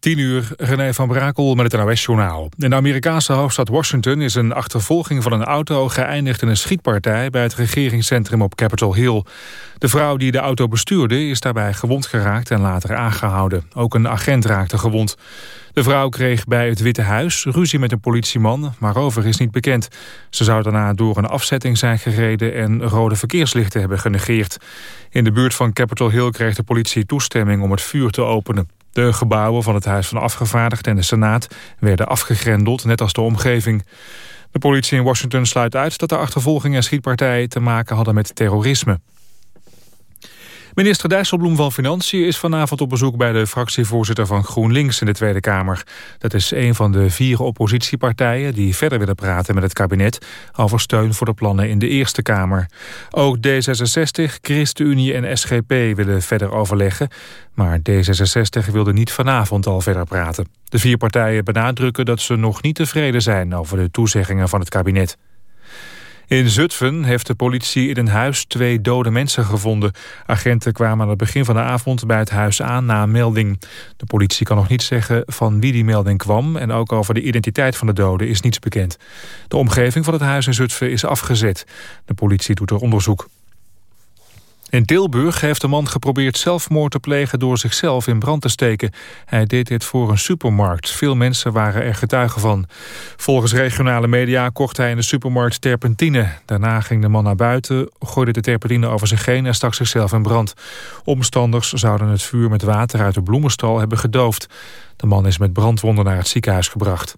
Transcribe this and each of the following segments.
10 uur, René van Brakel met het NOS-journaal. In de Amerikaanse hoofdstad Washington is een achtervolging van een auto geëindigd in een schietpartij bij het regeringscentrum op Capitol Hill. De vrouw die de auto bestuurde is daarbij gewond geraakt en later aangehouden. Ook een agent raakte gewond. De vrouw kreeg bij het Witte Huis ruzie met een politieman, maar over is niet bekend. Ze zou daarna door een afzetting zijn gereden en rode verkeerslichten hebben genegeerd. In de buurt van Capitol Hill kreeg de politie toestemming om het vuur te openen. De gebouwen van het Huis van Afgevaardigden en de Senaat werden afgegrendeld, net als de omgeving. De politie in Washington sluit uit dat de achtervolging en schietpartijen te maken hadden met terrorisme. Minister Dijsselbloem van Financiën is vanavond op bezoek bij de fractievoorzitter van GroenLinks in de Tweede Kamer. Dat is een van de vier oppositiepartijen die verder willen praten met het kabinet over steun voor de plannen in de Eerste Kamer. Ook D66, ChristenUnie en SGP willen verder overleggen, maar D66 wilde niet vanavond al verder praten. De vier partijen benadrukken dat ze nog niet tevreden zijn over de toezeggingen van het kabinet. In Zutphen heeft de politie in een huis twee dode mensen gevonden. Agenten kwamen aan het begin van de avond bij het huis aan na een melding. De politie kan nog niet zeggen van wie die melding kwam... en ook over de identiteit van de doden is niets bekend. De omgeving van het huis in Zutphen is afgezet. De politie doet er onderzoek. In Tilburg heeft een man geprobeerd zelfmoord te plegen door zichzelf in brand te steken. Hij deed dit voor een supermarkt. Veel mensen waren er getuigen van. Volgens regionale media kocht hij in de supermarkt terpentine. Daarna ging de man naar buiten, gooide de terpentine over zich heen en stak zichzelf in brand. Omstanders zouden het vuur met water uit de bloemenstal hebben gedoofd. De man is met brandwonden naar het ziekenhuis gebracht.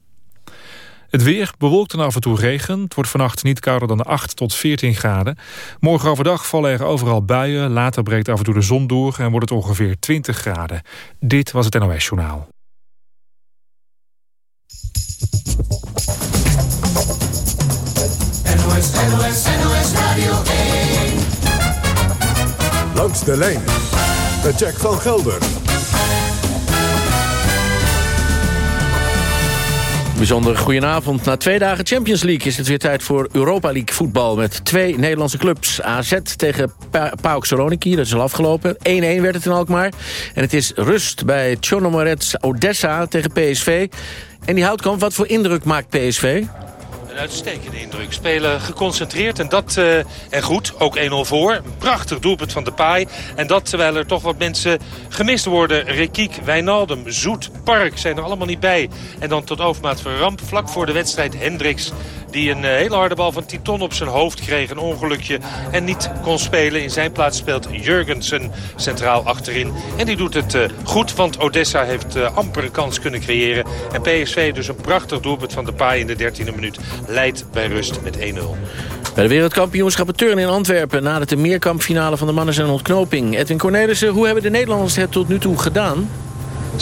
Het weer bewolkt en af en toe regen. Het wordt vannacht niet kouder dan 8 tot 14 graden. Morgen overdag vallen er overal buien. Later breekt af en toe de zon door en wordt het ongeveer 20 graden. Dit was het NOS Journaal. NOS, NOS, NOS Radio 1. Langs de lijn. Met Jack van Gelder. Bijzonder goedenavond. Na twee dagen Champions League is het weer tijd voor Europa League voetbal... met twee Nederlandse clubs. AZ tegen pa PAOK Saloniki, dat is al afgelopen. 1-1 werd het in Alkmaar. En het is rust bij Chonomorets Odessa tegen PSV. En die houtkamp, wat voor indruk maakt PSV? Een uitstekende indruk. Spelen geconcentreerd en dat uh, en goed. Ook 1-0 voor. Prachtig doelpunt van de paai. En dat terwijl er toch wat mensen gemist worden. Rekiek, Wijnaldum, Zoet, Park zijn er allemaal niet bij. En dan tot overmaat van ramp vlak voor de wedstrijd Hendricks die een eh, hele harde bal van Titon op zijn hoofd kreeg. Een ongelukje en niet kon spelen. In zijn plaats speelt Jurgensen centraal achterin. En die doet het uh, goed, want Odessa heeft amper een kans kunnen creëren. En PSV dus een prachtig doelpunt van de paai in de 13e minuut. Leidt bij rust met 1-0. Bij de wereldkampioenschappen turn in Antwerpen... na de meerkampfinale van de mannen zijn ontknoping. Edwin Cornelissen, hoe hebben de Nederlanders het tot nu toe gedaan?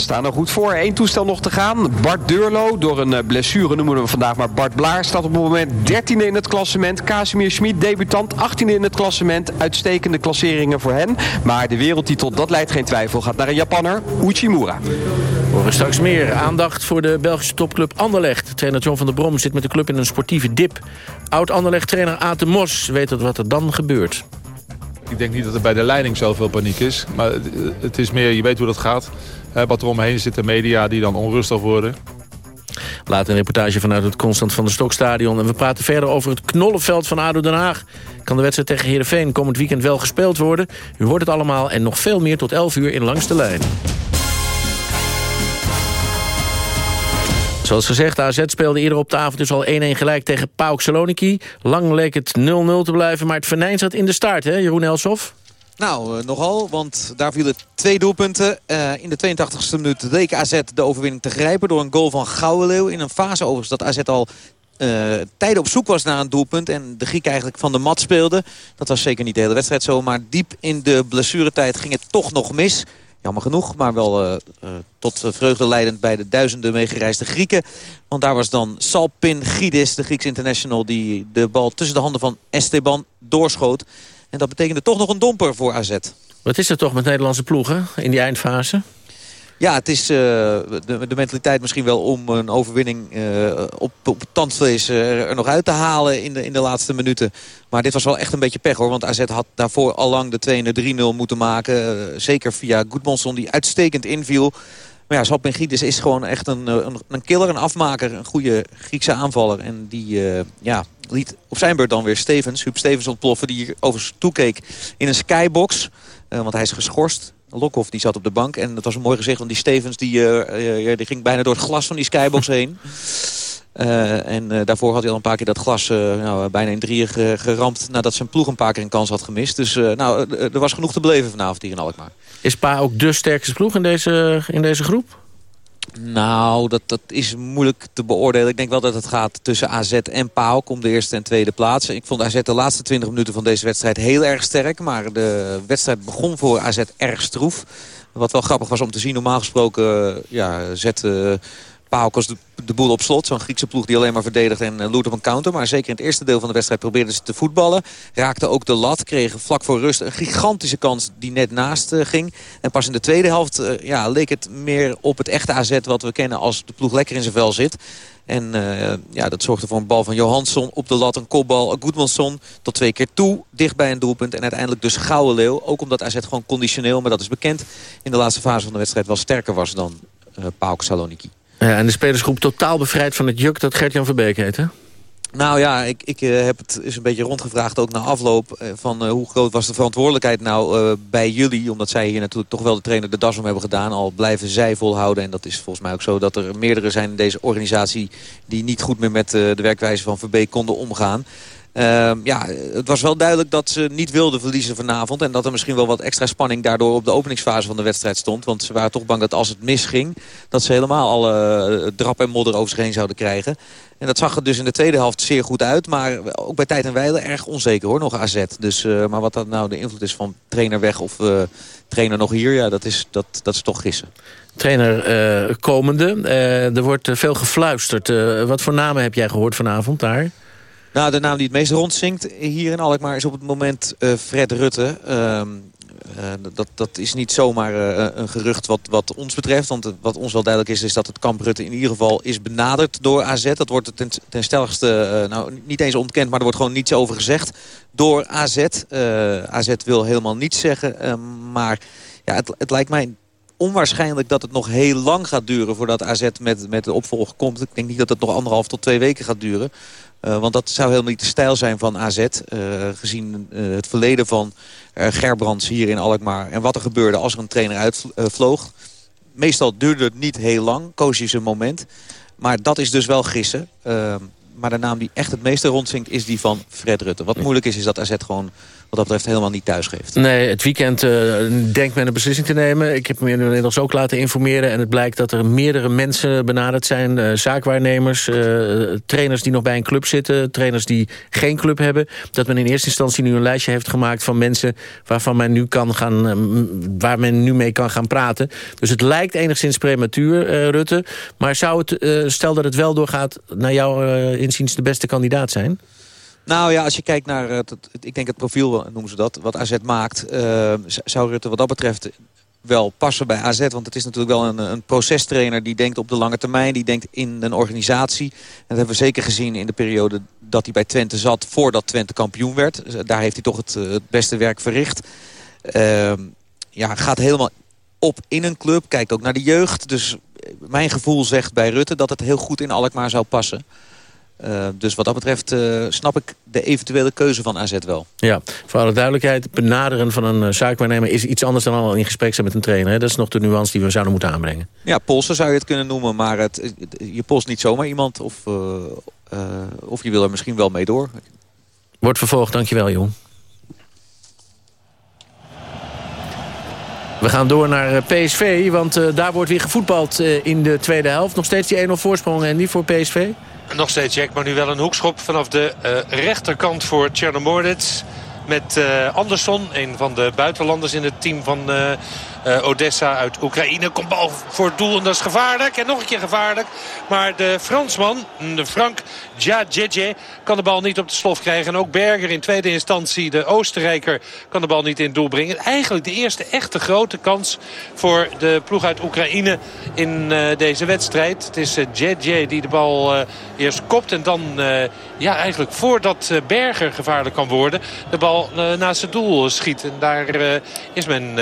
Staan er goed voor. Eén toestel nog te gaan. Bart Deurlo, door een eh, blessure noemen we hem vandaag maar Bart Blaar, staat op het moment 13e in het klassement. Casimir Schmid, debutant, 18e in het klassement. Uitstekende klasseringen voor hen. Maar de wereldtitel, dat leidt geen twijfel, gaat naar een Japanner, Uchimura. We horen straks meer aandacht voor de Belgische topclub Anderlecht. Trainer John van der Brom zit met de club in een sportieve dip. Oud-Anderlecht-trainer Aten Mos weet wat er dan gebeurt. Ik denk niet dat er bij de leiding zoveel paniek is. Maar het is meer, je weet hoe dat gaat. Wat er omheen zit, de media die dan onrustig worden. Later een reportage vanuit het Constant van der Stokstadion. En we praten verder over het knollenveld van ADO Den Haag. Kan de wedstrijd tegen Heerenveen komend weekend wel gespeeld worden? U hoort het allemaal en nog veel meer tot 11 uur in Langs de Lijn. Zoals gezegd, AZ speelde eerder op de avond dus al 1-1 gelijk tegen PAOK Saloniki. Lang leek het 0-0 te blijven, maar het venijn zat in de start, hè, Jeroen Elsof? Nou, uh, nogal, want daar vielen twee doelpunten. Uh, in de 82e minuut leek AZ de overwinning te grijpen... door een goal van Gouwenleeuw in een fase overigens dat AZ al... Uh, tijden op zoek was naar een doelpunt. En de Griek eigenlijk van de mat speelde. Dat was zeker niet de hele wedstrijd zo. Maar diep in de blessuretijd ging het toch nog mis. Jammer genoeg, maar wel tot vreugde leidend bij de duizenden meegereisde Grieken. Want daar was dan Salpin Gidis, de Grieks international... die de bal tussen de handen van Esteban doorschoot. En dat betekende toch nog een domper voor AZ. Wat is er toch met Nederlandse ploegen in die eindfase? Ja, het is uh, de, de, mentaliteit misschien wel om een overwinning uh, op, op tandvlees uh, er nog uit te halen in de, in de laatste minuten. Maar dit was wel echt een beetje pech hoor. Want AZ had daarvoor al lang de 2-3-0 moeten maken. zeker via Goedmonson die uitstekend inviel. Maar ja, Salpingidis is gewoon echt een, een, een, killer, een afmaker. Een goede Griekse aanvaller. En die ja, liet op zijn beurt dan weer Stevens, Huub Stevens ontploffen... die hier overigens toekeek in een skybox. want hij is geschorst. Lokhoff die zat op de bank. En dat was een mooi gezicht, want die Stevens die, die ging bijna door het glas van die skybox heen. Uh, en uh, daarvoor had hij al een paar keer dat glas uh, nou, bijna in drieën geramd... nadat zijn ploeg een paar keer een kans had gemist. Dus nou, er was genoeg te beleven vanavond hier in Alkmaar. Is Pa ook de sterkste ploeg in deze, in deze groep? Nou, dat, dat is moeilijk te beoordelen. Ik denk wel dat het gaat tussen AZ en PAOK om de eerste en tweede plaats. Ik vond AZ de laatste 20 minuten van deze wedstrijd heel erg sterk. Maar de wedstrijd begon voor AZ erg stroef. Wat wel grappig was om te zien. Normaal gesproken ja, zet PAOK was de, de, boel op slot. Zo'n Griekse ploeg die alleen maar verdedigt en uh, loert op een counter. Maar zeker in het eerste deel van de wedstrijd probeerden ze te voetballen. Raakten ook de lat. Kregen vlak voor rust een gigantische kans die net naast uh, ging. En pas in de tweede helft uh, ja, leek het meer op het echte AZ wat we kennen als de ploeg lekker in zijn vel zit. En ja, dat zorgde voor een bal van Johansson op de lat. Een kopbal. Goedmanson tot twee keer toe. Dicht bij een doelpunt. En uiteindelijk dus Gouden Leeuw. Ook omdat AZ gewoon conditioneel, maar dat is bekend... in de laatste fase van de wedstrijd wel sterker was dan uh, PAOK Saloniki. Ja, en de spelersgroep totaal bevrijd van het juk dat Gert-Jan Verbeek heet, hè? Nou ja, ik, ik uh, heb het eens een beetje rondgevraagd ook na afloop... Uh, van uh, hoe groot was de verantwoordelijkheid nou bij jullie... omdat zij hier natuurlijk toch wel de trainer de das om hebben gedaan... al blijven zij volhouden. En dat is volgens mij ook zo dat er meerdere zijn in deze organisatie... die niet goed meer met de werkwijze van Verbeek konden omgaan. Uh, ja, het was wel duidelijk dat ze niet wilden verliezen vanavond. En dat er misschien wel wat extra spanning daardoor op de openingsfase van de wedstrijd stond. Want ze waren toch bang dat als het misging... dat ze helemaal alle uh, drap en modder over zich heen zouden krijgen. En dat zag er dus in de tweede helft zeer goed uit. Maar ook bij tijd en wijle erg onzeker hoor, nog AZ. Dus, uh, maar wat dat nou de invloed is van trainer weg of uh, trainer nog hier... Ja, dat, is, dat, dat is toch gissen. Trainer komende. er wordt veel gefluisterd. wat voor namen heb jij gehoord vanavond daar? Nou, de naam die het meest rondzinkt hier in Alkmaar is op het moment uh, Fred Rutte. Uh, uh, dat, dat is niet zomaar uh, een gerucht wat, wat ons betreft. Want wat ons wel duidelijk is, is dat het kamp Rutte in ieder geval is benaderd door AZ. Dat wordt ten, ten stelligste, nou niet eens ontkend, maar er wordt gewoon niets over gezegd door AZ. AZ wil helemaal niets zeggen, maar ja, het, het lijkt mij onwaarschijnlijk dat het nog heel lang gaat duren voordat AZ met, met de opvolger komt. Ik denk niet dat het nog anderhalf tot twee weken gaat duren. Uh, want dat zou helemaal niet de stijl zijn van AZ. Uh, eh, gezien uh, het verleden van Gerbrands hier in Alkmaar. En wat er gebeurde als er een trainer uitvloog. Meestal duurde het niet heel lang. Koos je zijn moment. Maar dat is dus wel gissen. maar de naam die echt het meeste rondzinkt is die van Fred Rutte. Wat moeilijk is, is dat AZ gewoon wat dat betreft helemaal niet thuis geeft. Nee, het weekend uh, denkt men een beslissing te nemen. Ik heb me inmiddels ook laten informeren. En het blijkt dat er meerdere mensen benaderd zijn. Uh, zaakwaarnemers, uh, trainers die nog bij een club zitten. Trainers die geen club hebben. Dat men in eerste instantie nu een lijstje heeft gemaakt van mensen... waarvan men nu kan gaan, waar men nu mee kan gaan praten. Dus het lijkt enigszins prematuur, Rutte. Maar zou het, stel dat het wel doorgaat... naar jouw inziens de beste kandidaat zijn? Nou ja, als je kijkt naar, het, ik denk het profiel noemen ze dat, wat AZ maakt... Uh, zou Rutte wat dat betreft wel passen bij AZ. Want het is natuurlijk wel een, een procestrainer die denkt op de lange termijn. Die denkt in een organisatie. En dat hebben we zeker gezien in de periode dat hij bij Twente zat... voordat Twente kampioen werd. Eh, daar heeft hij toch het, het beste werk verricht. Uh, ja, gaat helemaal op in een club. Kijkt ook naar de jeugd. Dus mijn gevoel zegt bij Rutte dat het heel goed in Alkmaar zou passen. Uh, dus wat dat betreft uh, snap ik de eventuele keuze van AZ wel. Ja, voor alle duidelijkheid, benaderen van een uh, zaakwaarnemer... is iets anders dan al in gesprek zijn met een trainer. Hè? Dat is nog de nuance die we zouden moeten aanbrengen. Ja, polsen zou je het kunnen noemen, maar het, je polst niet zomaar iemand... Of, of je wil er misschien wel mee door. Wordt vervolgd, dankjewel, jong. We gaan door naar PSV, want daar wordt weer gevoetbald in de tweede helft. Nog steeds die 1-0 voorsprong en die voor PSV? Nog steeds Jack, maar nu wel een hoekschop vanaf de uh, rechterkant voor Tjernomordets. Met uh, Andersson, een van de buitenlanders in het team van uh, uh, Odessa uit Oekraïne. Komt bal voor het doel en dat is gevaarlijk. En nog een keer gevaarlijk. Maar de Fransman, de Frank Djadjedje, kan de bal niet op de slof krijgen. En ook Berger in tweede instantie, de Oostenrijker, kan de bal niet in doel brengen. Eigenlijk de eerste echte grote kans voor de ploeg uit Oekraïne in uh, deze wedstrijd. Het is uh, die de bal eerst kopt en dan ja, eigenlijk voordat Berger gevaarlijk kan worden... de bal naast het doel schiet. En daar is men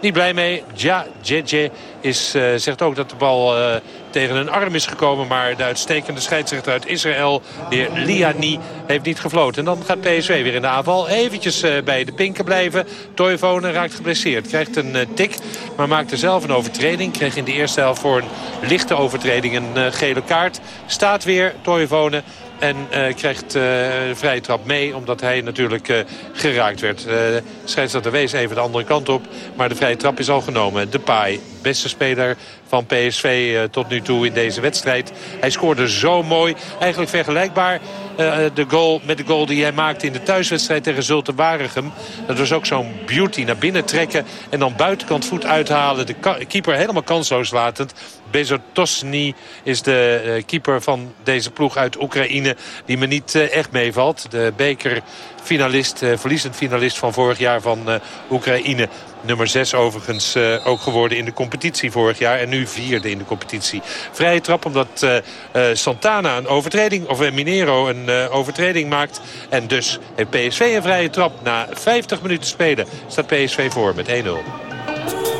niet blij mee Ja, JJ is, uh, zegt ook dat de bal uh, tegen een arm is gekomen. Maar de uitstekende scheidsrechter uit Israël, de heer Liani, heeft niet gefloten. En dan gaat PSV weer in de aanval. Eventjes uh, bij de pinken blijven. Toivonen raakt geblesseerd. Krijgt een tik, maar maakt er zelf een overtreding. Kreeg in de eerste helft voor een lichte overtreding een gele kaart. Staat weer Toivonen. En uh, krijgt uh, vrije trap mee, omdat hij natuurlijk uh, geraakt werd. Uh, scheidsrechter wees even de andere kant op, maar de vrije trap is al genomen. Depay, beste speler van PSV tot nu toe in deze wedstrijd. Hij scoorde zo mooi, eigenlijk vergelijkbaar de goal, met de goal die hij maakte in de thuiswedstrijd tegen Zulte Waregem. Dat was ook zo'n beauty naar binnen trekken en dan buitenkant voet uithalen. De keeper helemaal kansloos latend. Bezotosny is de uh, keeper van deze ploeg uit Oekraïne. Die me niet echt meevalt. De bekerfinalist, uh, verliezend finalist van vorig jaar van Oekraïne. Nummer 6 overigens uh, ook geworden in de competitie vorig jaar. En nu vierde in de competitie. Vrije trap omdat Santana een overtreding, of Minero een overtreding maakt. En dus heeft PSV een vrije trap. Na 50 minuten spelen staat PSV voor met 1-0.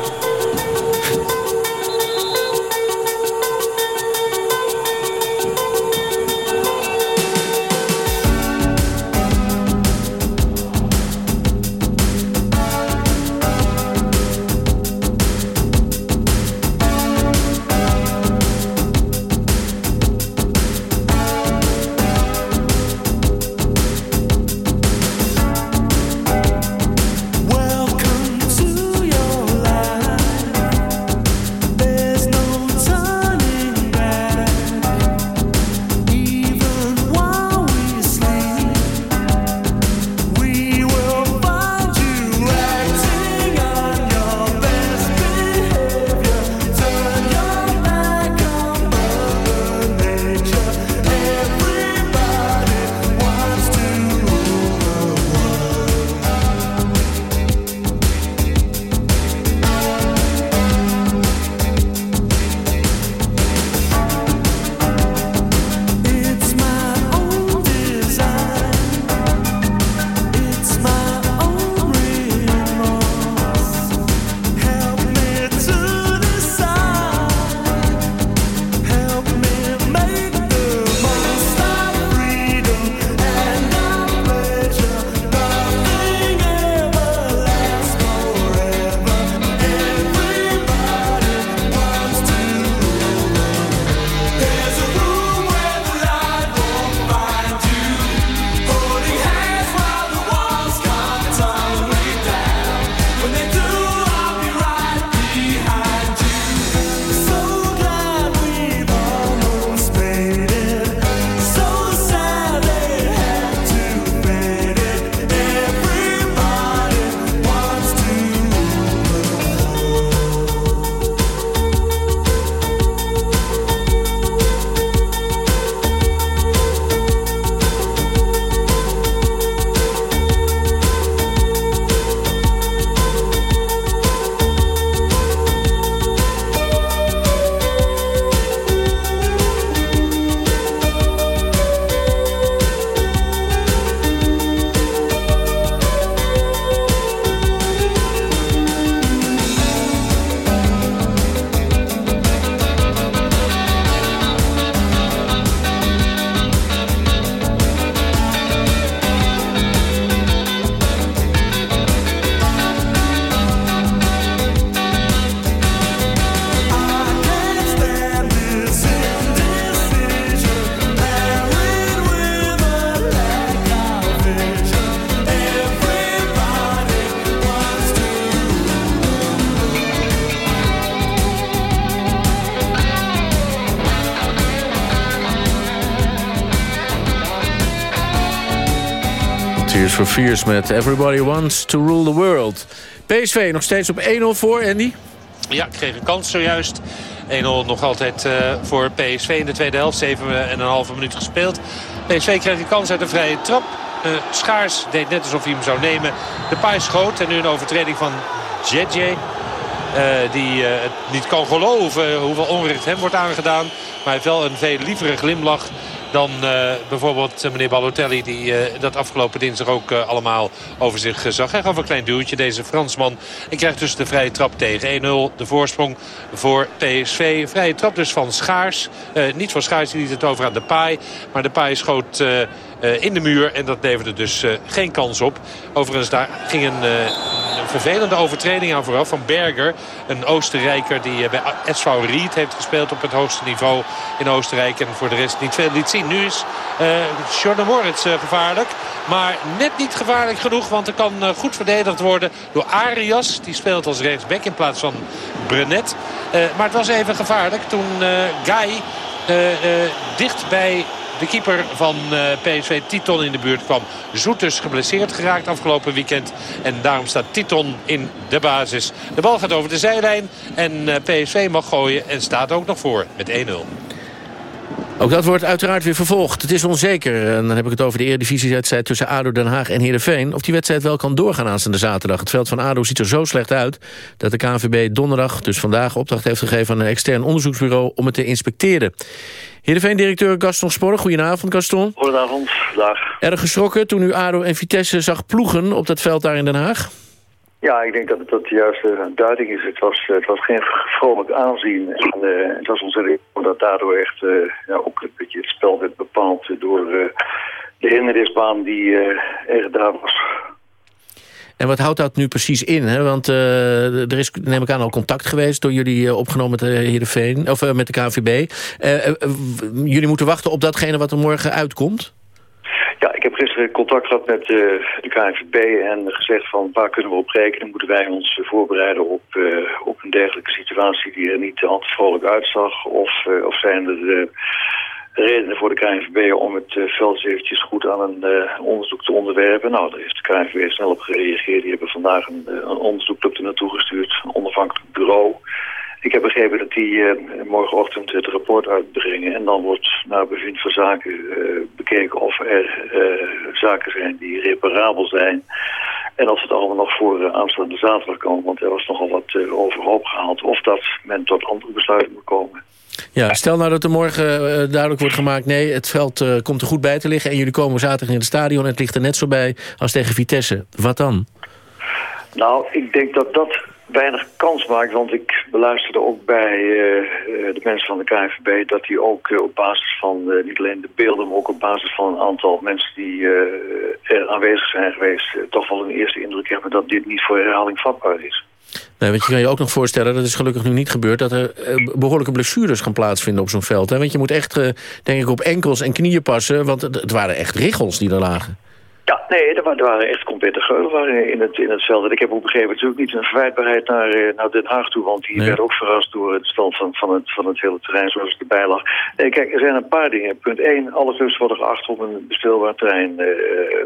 Fears met Everybody Wants to Rule the World. PSV nog steeds op 1-0 voor, Andy? Ja, kreeg een kans zojuist. 1-0 nog altijd uh, voor PSV in de tweede helft. 7,5 minuut gespeeld. PSV kreeg een kans uit een vrije trap. Schaars deed net alsof hij hem zou nemen. De paai schoot en nu een overtreding van JJ. Uh, die uh, het niet kan geloven hoeveel onrecht hem wordt aangedaan. Maar hij heeft wel een veel lievere glimlach dan bijvoorbeeld meneer Balotelli... die dat afgelopen dinsdag ook allemaal over zich zag. Hij gaf een klein duwtje, deze Fransman. En krijgt dus de vrije trap tegen 1-0. De voorsprong voor PSV. Vrije trap dus van Schaars. niet van Schaars, die liet het over aan de paai. Maar de paai schoot in de muur. En dat leverde dus geen kans op. Overigens, daar ging een, een, vervelende overtreding aan vooraf van Berger. Een Oostenrijker die bij SV Ried heeft gespeeld op het hoogste niveau in Oostenrijk. En voor de rest niet veel liet zien. Nu is uh, Moritz gevaarlijk. Maar net niet gevaarlijk genoeg. Want er kan goed verdedigd worden door Arias. Die speelt als rechtsback in plaats van Brenet. maar het was even gevaarlijk toen Guy dicht bij de keeper van eh, PSV, Titon, in de buurt kwam. Zoet dus geblesseerd geraakt afgelopen weekend. En daarom staat Titon in de basis. De bal gaat over de zijlijn en eh, PSV mag gooien en staat ook nog voor met 1-0. Ook dat wordt uiteraard weer vervolgd. Het is onzeker, en dan heb ik het over de eredivisiewedstrijd... tussen ADO Den Haag en Heerenveen... of die wedstrijd wel kan doorgaan aanstaande zaterdag. Het veld van ADO ziet er zo slecht uit... dat de KNVB donderdag, dus vandaag, opdracht heeft gegeven... aan een extern onderzoeksbureau om het te inspecteren. Heerenveen-directeur Gaston Sporre, goedenavond Gaston. Goedenavond, dag. Erg geschrokken toen u ADO en Vitesse zag ploegen op dat veld daar in Den Haag? Ja, ik denk dat dat de juiste duiding is. Het was, het was geen vrolijk aanzien. En, uh, het was ontzettend dat daardoor echt uh, ja, ook een beetje het spel werd bepaald door uh, de hindernisbaan die er gedaan was. En wat houdt dat nu precies in? Hè? Want er is, neem ik aan, al contact geweest... door jullie opgenomen met de Heerenveen, of met de KNVB. jullie moeten wachten op datgene wat er morgen uitkomt? Ja, ik heb gisteren contact gehad met de KNVB en gezegd van waar kunnen we op rekenen? Moeten wij ons voorbereiden op, op een dergelijke situatie die er niet al te vrolijk uitzag? Of, of zijn er redenen voor de KNVB om het veld eventjes goed aan een onderzoek te onderwerpen. Nou, daar heeft de KNVB snel op gereageerd. Die hebben vandaag een, een onderzoek er naartoe gestuurd, een onafhankelijk bureau. Ik heb begrepen dat die morgenochtend het rapport uitbrengen. En dan wordt naar bevind van zaken bekeken of er zaken zijn die reparabel zijn. En als het allemaal nog voor aanstaande zaterdag kan, want er was nogal wat overhoop gehaald. Of dat men tot andere besluiten moet komen. Ja, stel nou dat er morgen duidelijk wordt gemaakt... nee, het veld komt er goed bij te liggen... en jullie komen zaterdag in het stadion en het ligt er net zo bij als tegen Vitesse. Wat dan? Nou, ik denk dat dat weinig kans maakt. Want ik beluisterde ook bij uh, de mensen van de KNVB... dat die ook op basis van niet alleen de beelden... maar ook op basis van een aantal mensen die er aanwezig zijn geweest... toch wel een eerste indruk hebben dat dit niet voor herhaling vatbaar is. Nee, want je kan je ook nog voorstellen, dat is gelukkig nu niet gebeurd... dat er eh, behoorlijke blessures gaan plaatsvinden op zo'n veld. Hè? Want je moet echt, eh, denk ik, op enkels en knieën passen... want het waren echt richels die er lagen. Ja, nee, er waren, echt complete geulen in het, in het veld. En ik heb ook begrepen, natuurlijk niet een verwijtbaarheid naar, eh, naar Den Haag toe. Want die werd ook verrast door het stand van, van, het, van het hele terrein zoals het erbij lag. Nee, kijk, er zijn een paar dingen. Punt 1, alle clubs worden geacht om een bespeelbaar terrein uh,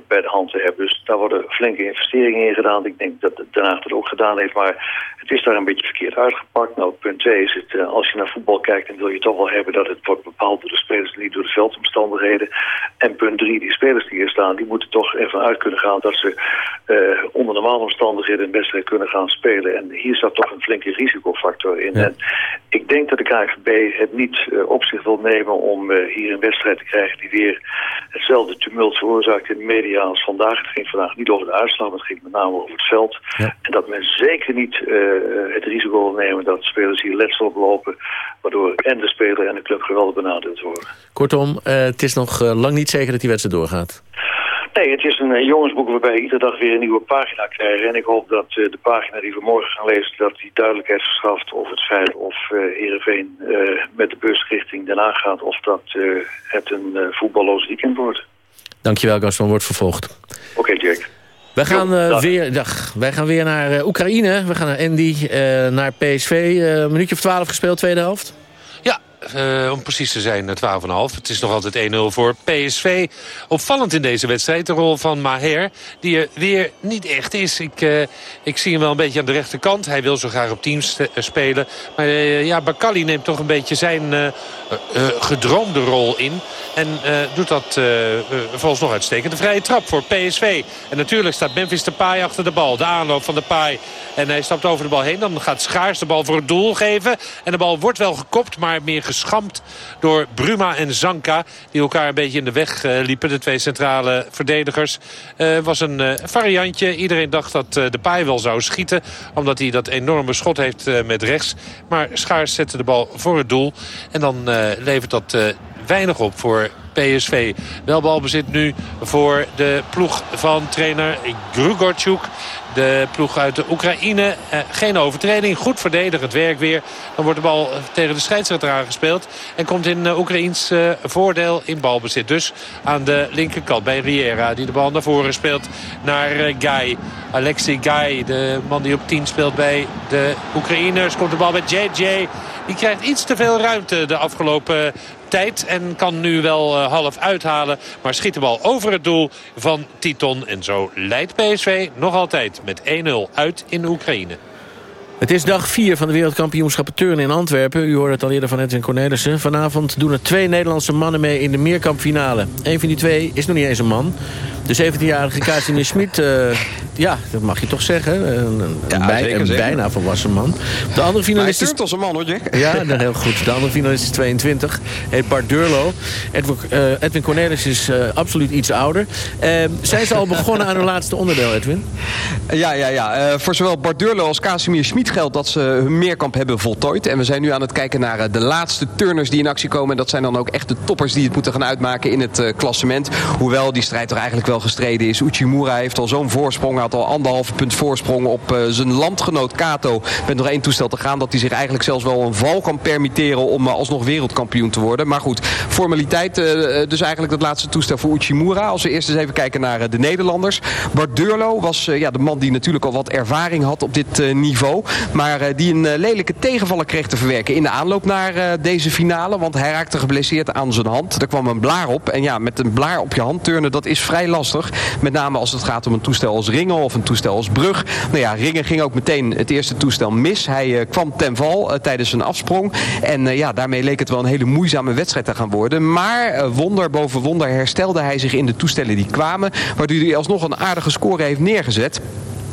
bij de hand te hebben. Dus daar worden flinke investeringen in gedaan. Ik denk dat Den Haag dat ook gedaan heeft. Maar het is daar een beetje verkeerd uitgepakt. Nou, punt 2 is het, uh, als je naar voetbal kijkt, dan wil je toch wel hebben dat het wordt bepaald door de spelers, niet door de veldomstandigheden. En punt 3, die spelers die hier staan, die moeten toch ervan uit kunnen gaan dat ze uh, onder normale omstandigheden een wedstrijd kunnen gaan spelen. En hier zat toch een flinke risicofactor in. En ik denk dat de KNVB het niet uh, op zich wil nemen om uh, hier een wedstrijd te krijgen die weer hetzelfde tumult veroorzaakt in de media als vandaag. Het ging vandaag niet over de uitslag, maar het ging met name over het veld. En dat men zeker niet het risico wil nemen dat spelers hier letsel oplopen, waardoor en de speler en de club geweldig benadeeld worden. Kortom, het is nog lang niet zeker dat die wedstrijd doorgaat. Nee, het is een uh, jongensboek waarbij we iedere dag weer een nieuwe pagina krijgen. En ik hoop dat uh, de pagina die we morgen gaan lezen... dat die duidelijkheid verschaft of het feit of uh, Heerenveen met de bus richting Den Haag gaat... of dat het een voetballoos weekend wordt. Dankjewel, Gaston. Wordt vervolgd. Oké, okay, Jack. Wij gaan, dag. weer, dag. Wij gaan weer naar Oekraïne. We gaan naar Andy, naar PSV. een minuutje of twaalf gespeeld, tweede helft. Uh, om precies te zijn, 12,5. Het is nog altijd 1-0 voor PSV. Opvallend in deze wedstrijd de rol van Maher. Die er weer niet echt is. Ik, uh, ik zie hem wel een beetje aan de rechterkant. Hij wil zo graag op teams uh, spelen. Maar ja, Bakali neemt toch een beetje zijn gedroomde rol in. En doet dat volgens nog uitstekend. De vrije trap voor PSV. En natuurlijk staat Memphis Paai achter de bal. De aanloop van de Paai. En hij stapt over de bal heen. Dan gaat Schaars de bal voor het doel geven. En de bal wordt wel gekopt, maar meer geschampt door Bruma en Zanka. Die elkaar een beetje in de weg liepen. De twee centrale verdedigers. was een variantje. Iedereen dacht dat de paai wel zou schieten. Omdat hij dat enorme schot heeft met rechts. Maar Schaars zette de bal voor het doel. En dan levert dat weinig op voor PSV. Wel balbezit nu voor de ploeg van trainer Grugorchuk. De ploeg uit de Oekraïne. Eh, geen overtreding. Goed verdedigend werk weer. Dan wordt de bal tegen de scheidsrechter aangespeeld. En komt in uh, Oekraïns uh, voordeel in balbezit. Dus aan de linkerkant bij Riera. Die de bal naar voren speelt naar uh, Guy. Alexei Guy. De man die op 10 speelt bij de Oekraïners. Komt de bal bij JJ. Die krijgt iets te veel ruimte de afgelopen tijd. En kan nu wel uh, half uithalen. Maar schiet de bal over het doel van Titon. En zo leidt PSV nog altijd met 1-0 uit in Oekraïne. Het is dag 4 van de wereldkampioenschappen turnen in Antwerpen. U hoorde het al eerder van Edwin Cornelissen. Vanavond doen er twee Nederlandse mannen mee in de meerkampfinale. Een van die twee is nog niet eens een man. De 17-jarige Casimir Schmid, uh, ja, dat mag je toch zeggen. Een, ja, bij, een bijna volwassen man. De andere finalist is... als een man, hoor, Jack. Ja, dat heel goed. De andere finalist is 22. Heet Bart Durlo. Edwin, uh, Edwin Cornelis is uh, absoluut iets ouder. zijn ze al begonnen aan hun laatste onderdeel, Edwin? Ja, ja, ja. voor zowel Bart Durlo als Casimir Schmid geldt dat ze hun meerkamp hebben voltooid. En we zijn nu aan het kijken naar de laatste turners die in actie komen. En dat zijn dan ook echt de toppers die het moeten gaan uitmaken in het klassement. Hoewel die strijd er eigenlijk wel gestreden is. Uchimura heeft al zo'n voorsprong. Had al anderhalve punt voorsprong op uh, zijn landgenoot Kato. Met nog één toestel te gaan. Dat hij zich eigenlijk zelfs wel een val kan permitteren om alsnog wereldkampioen te worden. Maar goed, formaliteit. Dus eigenlijk het laatste toestel voor Uchimura. Als we eerst eens even kijken naar de Nederlanders. Bart Durlo was ja, de man die natuurlijk al wat ervaring had op dit niveau. Maar die een lelijke tegenvaller kreeg te verwerken in de aanloop naar deze finale. Want hij raakte geblesseerd aan zijn hand. Er kwam een blaar op. En ja, met een blaar op je hand turnen, dat is vrij lastig. Met name als het gaat om een toestel als Ringen of een toestel als Brug. Nou ja, Ringen ging ook meteen het eerste toestel mis. Hij kwam ten val tijdens zijn afsprong. En ja, daarmee leek het wel een hele moeizame wedstrijd te gaan worden. Maar wonder boven wonder herstelde hij zich in de toestellen die kwamen. Waardoor hij alsnog een aardige score heeft neergezet.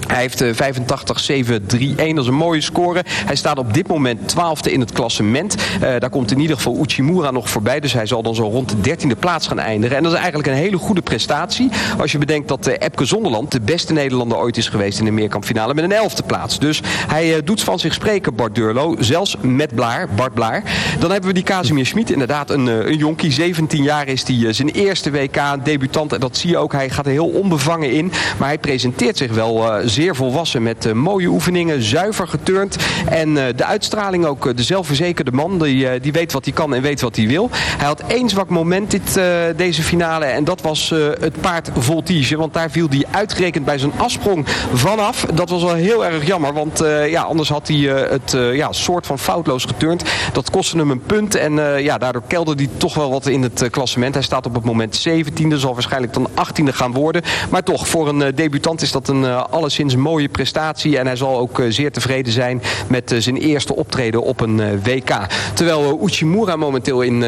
Hij heeft 85 7 3 1 dat is een mooie score. Hij staat op dit moment 12e in het klassement. Uh, daar komt in ieder geval Uchimura nog voorbij. Dus hij zal dan zo rond de 13e plaats gaan eindigen. En dat is eigenlijk een hele goede prestatie. Als je bedenkt dat uh, Epke Zonderland de beste Nederlander ooit is geweest in de meerkampfinale met een 11e plaats. Dus hij doet van zich spreken, Bart Durlo. Zelfs met Blaar, Bart Blaar. Dan hebben we die Casimir Schmid. Inderdaad een, een jonkie. 17 jaar is hij zijn eerste WK. Debutant. En dat zie je ook. Hij gaat er heel onbevangen in. Maar hij presenteert zich wel zeer volwassen met uh, mooie oefeningen, zuiver geturnd. En uh, de uitstraling ook, uh, de zelfverzekerde man, die, die weet wat hij kan en weet wat hij wil. Hij had één zwak moment dit, deze finale en dat was het paard Voltige. Want daar viel hij uitgerekend bij zijn afsprong vanaf. Dat was wel heel erg jammer, want ja, anders had hij het ja, soort van foutloos geturnd. Dat kostte hem een punt en ja, daardoor kelderde hij toch wel wat in het klassement. Hij staat op het moment 17e, zal waarschijnlijk dan 18e gaan worden. Maar toch, voor een debutant is dat een alleszins mooie prestatie. En hij zal ook eh, zeer tevreden zijn met eh, zijn eerste optreden op een eh, WK. Terwijl Uchimura momenteel in,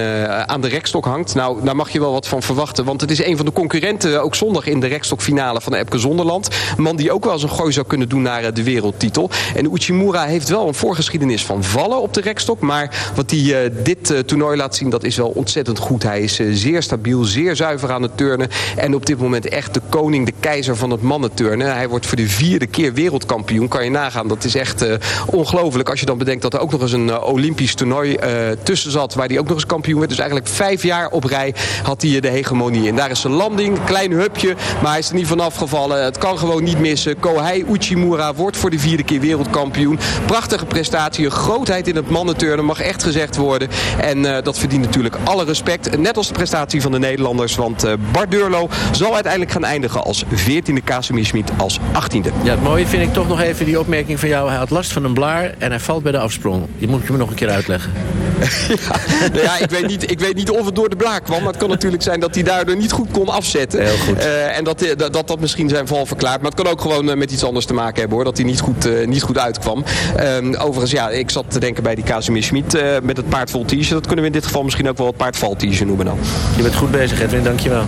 aan de rekstok hangt. Nou, daar mag je wel wat van verwachten. Want het is een van de concurrenten ook zondag in de rekstokfinale van Epke Zonderland. Een man die ook wel eens een gooi zou kunnen doen naar de wereldtitel. En Uchimura heeft wel een voorgeschiedenis van vallen op de rekstok. Maar wat hij dit toernooi laat zien, dat is wel ontzettend goed. Hij is zeer stabiel, zeer zuiver aan het turnen. En op dit moment echt de koning, de keizer van het mannenturnen. Hij wordt voor de vierde keer wereldkampioen. Kan je nagaan. Dat is echt uh, ongelooflijk. Als je dan bedenkt dat er ook nog eens een uh, Olympisch toernooi uh, tussen zat. Waar hij ook nog eens kampioen werd. Dus eigenlijk vijf jaar op rij had hij de hegemonie. En daar is zijn landing. Klein hupje. Maar hij is er niet van afgevallen. Het kan gewoon niet missen. Kohei Uchimura wordt voor de vierde keer wereldkampioen. Prachtige prestatie. Een grootheid in het mannenturnen mag echt gezegd worden. En dat verdient natuurlijk alle respect. Net als de prestatie van de Nederlanders. Want Bart Durlo zal uiteindelijk gaan eindigen als 14e Casimir Schmid als 18e. Ja, het mooie vind ik toch nog even die opmerking van jou. Hij had last van een blaar en hij valt bij de afsprong. Die moet je me nog een keer uitleggen. ja, nou ja, ik, weet niet, ik weet niet of het door de blaar kwam. Maar het kan natuurlijk zijn dat hij daardoor niet goed kon afzetten. Heel goed. Uh, en dat, dat, dat dat misschien zijn val verklaart. Maar het kan ook gewoon uh, met iets anders te maken hebben hoor. Dat hij niet goed, uh, niet goed uitkwam. Um, overigens, ja, ik zat te denken bij die Casimir Schmid met het paard Voltige. Dat kunnen we in dit geval misschien ook wel het paard noemen dan. Je bent goed bezig Edwin, dankjewel.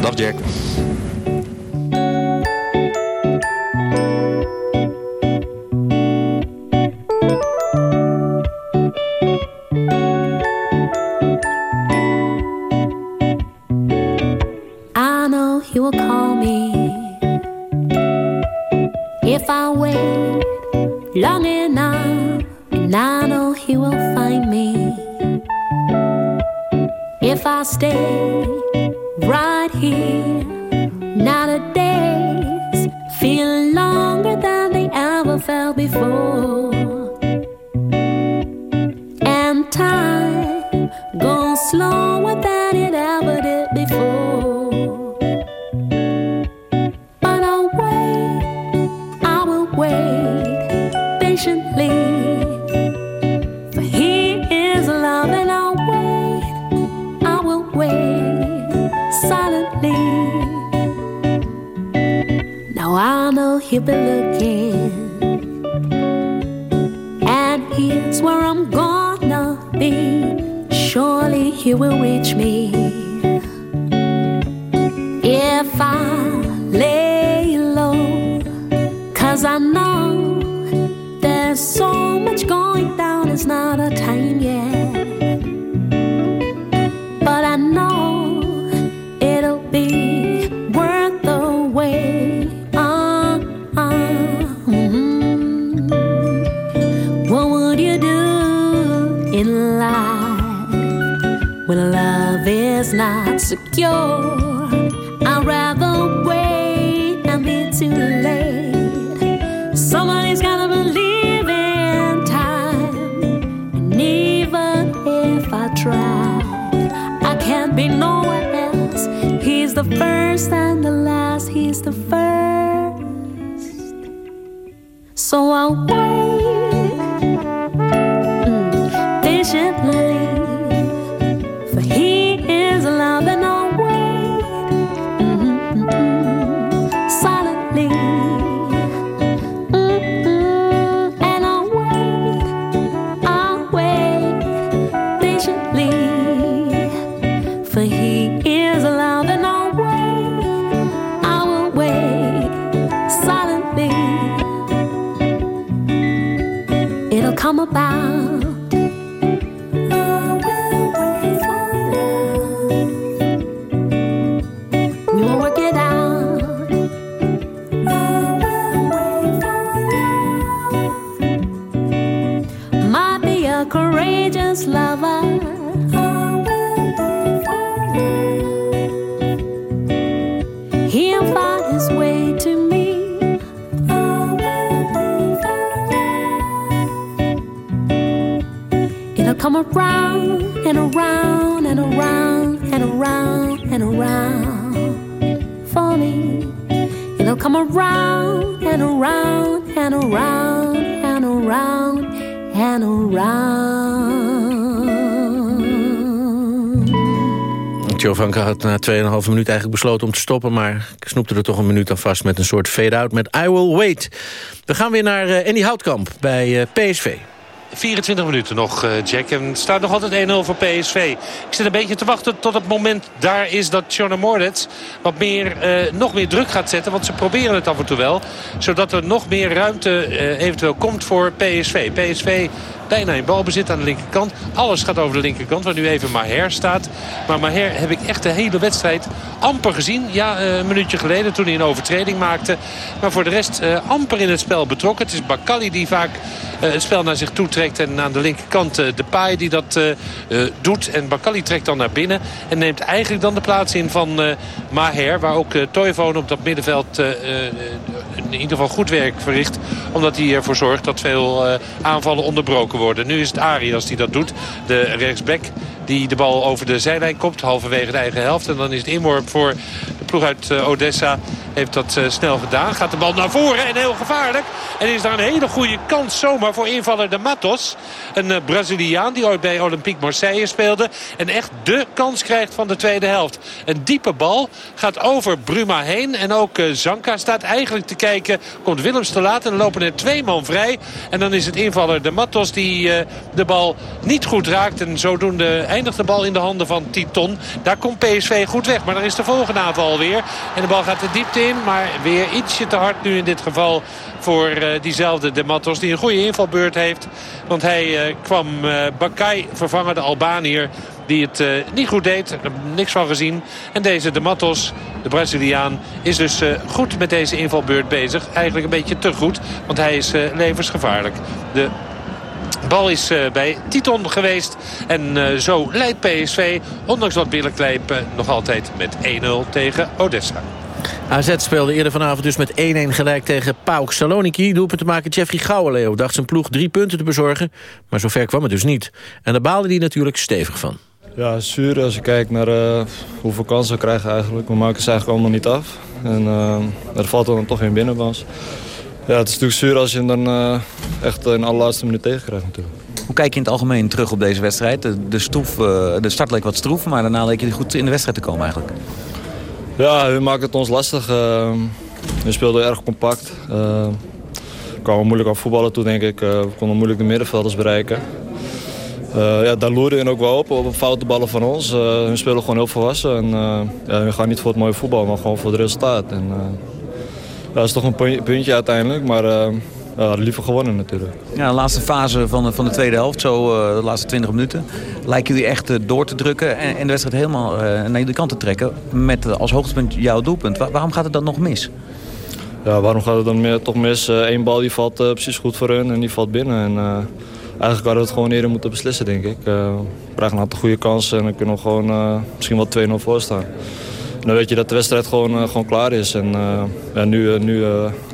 Dag Jack. When love is not secure? I'd rather wait and be too late. Somebody's gotta believe in time. And even if I try, I can't be nowhere else. He's the first and the last, he's the first. So I'll wait mm, patiently. Around and around and around and around and around for me. It'll come around and around and around and around and around. Joe Vanka had na 2,5 minuut eigenlijk besloten om te stoppen... maar ik snoepte er toch een minuut aan vast met een soort fade-out met I Will Wait. We gaan weer naar eh, Andy Houtkamp bij eh, PSV. 24 minuten nog, eh, Jack. En staat nog altijd 1-0 voor PSV. Ik zit een beetje te wachten tot het moment daar is dat Sjona Moritz wat meer, eh, nog meer druk gaat zetten. Want ze proberen het af en toe wel. Zodat er nog meer ruimte eh, eventueel komt voor PSV. PSV bijna in balbezit aan de linkerkant. Alles gaat over de linkerkant, waar nu even Maher staat. Maar Maher heb ik echt de hele wedstrijd amper gezien. Ja, eh, een minuutje geleden toen hij een overtreding maakte. Maar voor de rest eh, amper in het spel betrokken. Het is Bakali die vaak eh, het spel naar zich toe trekt. En aan de linkerkant de Paai die dat doet. En Bakali trekt dan naar binnen. En neemt eigenlijk dan de plaats in van Maher. Waar ook Toivonen op dat middenveld in ieder geval goed werk verricht. Omdat hij ervoor zorgt dat veel aanvallen onderbroken worden. Nu is het Arias die dat doet. De rechtsback die de bal over de zijlijn komt. Halverwege de eigen helft. En dan is het inworp voor ploeg uit Odessa. Heeft dat snel gedaan. Gaat de bal naar voren en heel gevaarlijk. En is daar een hele goede kans zomaar voor invaller de Matos. Een uh, Braziliaan die ooit bij Olympique Marseille speelde. En echt de kans krijgt van de tweede helft. Een diepe bal gaat over Bruma heen. En ook Zanka staat eigenlijk te kijken. Komt Willems te laat en dan lopen er twee man vrij. En dan is het invaller de Matos die de bal niet goed raakt. En zodoende eindigt de bal in de handen van Titon. Daar komt PSV goed weg. Maar dan is de volgende aanval En de bal gaat de diepte in. Maar weer ietsje te hard nu in dit geval voor uh, diezelfde De Matos die een goede invalbeurt heeft. Want hij uh, kwam uh, Bakai vervangen, de Albanier, die het niet goed deed. Niks van gezien. En deze De Matos, de Braziliaan, is dus goed met deze invalbeurt bezig. Eigenlijk een beetje te goed, want hij is levensgevaarlijk. De bal is bij Titon geweest. En zo leidt PSV, ondanks wat billenklijpen, nog altijd met 1-0 tegen Odessa. AZ speelde eerder vanavond dus met 1-1 gelijk tegen PAOK Saloniki. Doelpunt te maken Jeffrey Gouwenleeuw dacht zijn ploeg drie punten te bezorgen. Maar zover kwam het dus niet. En daar baalde hij natuurlijk stevig van. Ja, zuur als je kijkt naar uh, hoeveel kansen we krijgen eigenlijk. We maken ze eigenlijk allemaal niet af. En uh, er valt dan toch geen binnen Ja, het is natuurlijk zuur als je hem dan uh, echt in de allerlaatste minuut tegenkrijgt natuurlijk. Hoe kijk je in het algemeen terug op deze wedstrijd? De, de, stroef, de start leek wat stroef, maar daarna leek je goed in de wedstrijd te komen eigenlijk. Ja, we maken het ons lastig. we speelden erg compact. we kwamen moeilijk aan voetballen toe, denk ik. we konden moeilijk de middenvelders bereiken. Uh, ja, daar loeren we ook wel op, op foute ballen van ons. Uh, we spelen gewoon heel volwassen. En, uh, ja, we gaan niet voor het mooie voetbal, maar gewoon voor het resultaat. En, dat is toch een puntje uiteindelijk, maar ja, liever gewonnen natuurlijk. Ja, de laatste fase van de, van de tweede helft, zo de laatste 20 minuten... lijken jullie echt door te drukken en, en de wedstrijd helemaal naar jullie kant te trekken... met als hoogtepunt jouw doelpunt. waarom gaat het dan nog mis? Ja, waarom gaat het dan meer, toch mis? Eén bal die valt precies goed voor hun en die valt binnen. En, eigenlijk hadden we het gewoon eerder moeten beslissen, denk ik. Uh, we krijgen een aantal goede kansen en dan kunnen we gewoon uh, misschien wel 2-0 voor staan. En dan weet je dat de wedstrijd gewoon, uh, gewoon klaar is. En ja, nu, nu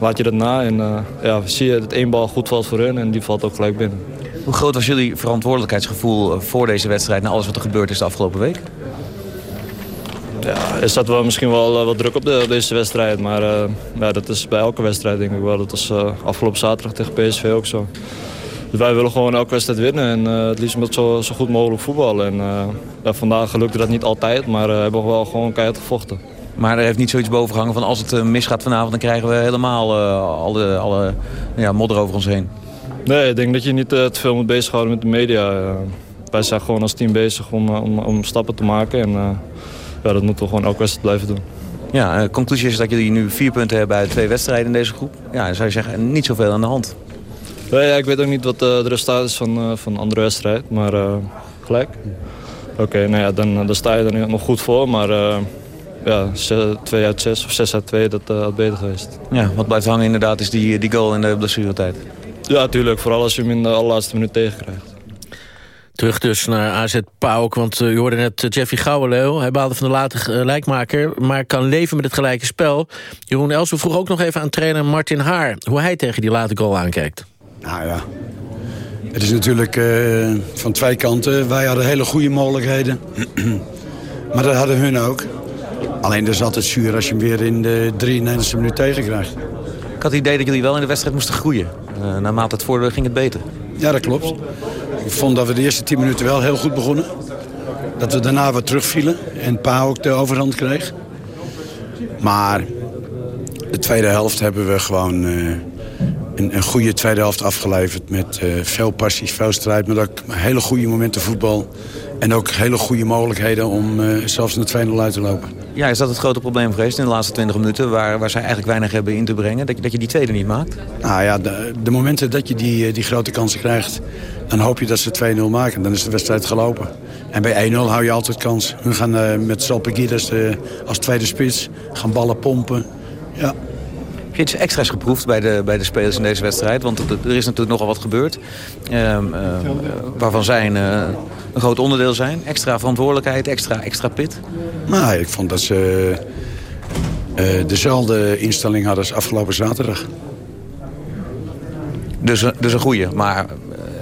laat je dat na en ja, zie je dat één bal goed valt voor hun en die valt ook gelijk binnen. Hoe groot was jullie verantwoordelijkheidsgevoel voor deze wedstrijd... na alles wat er gebeurd is de afgelopen week? Ja, er staat wel misschien wel wat druk op, de, op deze wedstrijd. Maar ja, dat is bij elke wedstrijd denk ik wel. Dat was afgelopen zaterdag tegen PSV ook zo. Dus wij willen gewoon elke wedstrijd winnen en uh, het liefst met zo, zo goed mogelijk voetballen. En uh, ja, vandaag gelukte dat niet altijd, maar hebben we wel gewoon keihard gevochten. Maar er heeft niet zoiets boven gehangen van als het misgaat vanavond... dan krijgen we helemaal alle, alle ja, modder over ons heen. Nee, ik denk dat je niet te veel moet bezighouden met de media. wij zijn gewoon als team bezig om, om, om stappen te maken. En ja, dat moeten we gewoon elke wedstrijd blijven doen. Ja, de conclusie is dat jullie nu vier punten hebben uit twee wedstrijden in deze groep. Ja, dan zou je zeggen, niet zoveel aan de hand. Ja, ik weet ook niet wat uh, de resultaat is van, uh, van een andere wedstrijd, maar uh, gelijk. Oké, okay, nou ja, dan, dan sta je er nog goed voor, maar ja, 2 uit 6 of 6 uit 2, dat had beter geweest. Ja, wat blijft hangen inderdaad is die, die goal in de blessuretijd. Ja, tuurlijk. Vooral als je hem in de allerlaatste minuut tegenkrijgt. Terug dus naar AZ Pauk, want uh, je hoorde net Jeffrey Gouwenleeuw. Hij baalde van de late gelijkmaker, maar kan leven met het gelijke spel. Jeroen Elsen vroeg ook nog even aan trainer Martin Haar... hoe hij tegen die late goal aankijkt. Nou ja, het is natuurlijk uh, van twee kanten. Wij hadden hele goede mogelijkheden. maar dat hadden hun ook. Alleen dat is altijd zuur als je hem weer in de 93e minuut tegenkrijgt. Ik had het idee dat jullie wel in de wedstrijd moesten groeien. Uh, naarmate het voordeel ging het beter. Ja, dat klopt. Ik vond dat we de eerste 10 minuten wel heel goed begonnen. Dat we daarna wat terugvielen en Pa ook de overhand kreeg. Maar de tweede helft hebben we gewoon... Uh, een, een goede tweede helft afgeleverd met uh, veel passie, veel strijd. Maar ook hele goede momenten voetbal. En ook hele goede mogelijkheden om uh, zelfs naar 2-0 uit te lopen. Ja, is dat het grote probleem geweest in de laatste 20 minuten... waar, waar zij eigenlijk weinig hebben in te brengen? Dat je, dat je die tweede niet maakt? Nou ja, de, de momenten dat je die, eh, die grote kansen krijgt... dan hoop je dat ze 2-0 maken. Dan is de wedstrijd gelopen. En bij 1-0 hou je altijd kans. We gaan uh, met Salpegidas als tweede spits gaan ballen pompen. Ja, je iets extra's geproefd bij de, bij de spelers in deze wedstrijd? Want er is natuurlijk nogal wat gebeurd. Uh, waarvan zij een, uh, een, groot onderdeel zijn. Extra verantwoordelijkheid, extra, extra pit. Nou, ik vond dat ze uh, dezelfde instelling hadden als afgelopen zaterdag. Dus, dus een goeie. Maar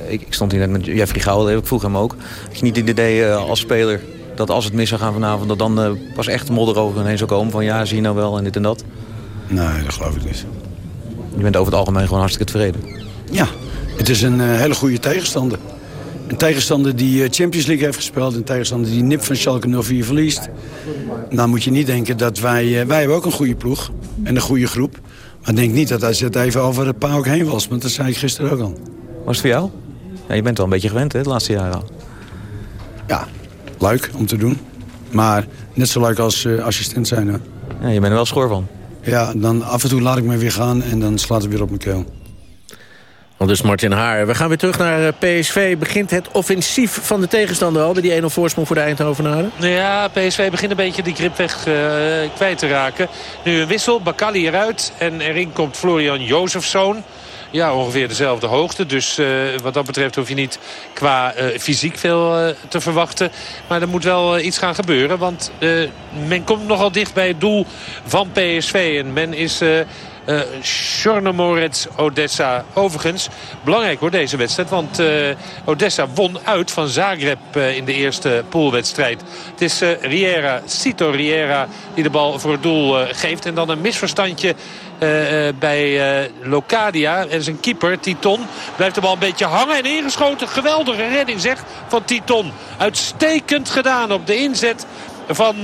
ik, ik, stond hier net met Jeffrey Gouwen. Ik vroeg hem ook. Had je niet het idee als speler dat als het mis zou gaan vanavond... dat dan pas echt modder over hen heen zou komen van ja, zie je nou wel en dit en dat? Nee, dat geloof ik niet. Je bent over het algemeen gewoon hartstikke tevreden? Ja, het is een uh, hele goede tegenstander. Een tegenstander die uh, Champions League heeft gespeeld. Een tegenstander die nip van Schalke 04 verliest. Nou moet je niet denken dat wij... Uh, wij hebben ook een goede ploeg. En een goede groep. Maar denk niet dat hij het even over het ook heen was. Want dat zei ik gisteren ook al. Was het voor jou? Ja, je bent wel een beetje gewend hè, de laatste jaren al. Ja, leuk om te doen. Maar net zo leuk als assistent zijn. Hè. Ja, je bent er wel schoor van. Ja, dan af en toe laat ik me weer gaan en dan slaat het weer op mijn keel. Al dus Martin Haar. We gaan weer terug naar eh, PSV. Begint het offensief van de tegenstander al... bij die 1-0 voorsprong voor de Eindhovenaren? Ja, PSV begint een beetje die gripweg uh, kwijt te raken. Nu een wissel, Bakali eruit. En erin komt Florian Jozefzoon. Ja, ongeveer dezelfde hoogte. Dus wat dat betreft hoef je niet qua fysiek veel te verwachten. Maar er moet wel iets gaan gebeuren. Want men komt nogal dicht bij het doel van PSV. En men is uh, Chornomorets Odessa. Overigens, belangrijk hoor deze wedstrijd. Want Odessa won uit van Zagreb in de eerste poolwedstrijd. Het is Riera, Cito Riera die de bal voor het doel geeft. En dan een misverstandje uh, uh, bij uh, Locadia. En zijn keeper, Titon, blijft de bal een beetje hangen. En ingeschoten, geweldige redding zeg, van Titon. Uitstekend gedaan op de inzet van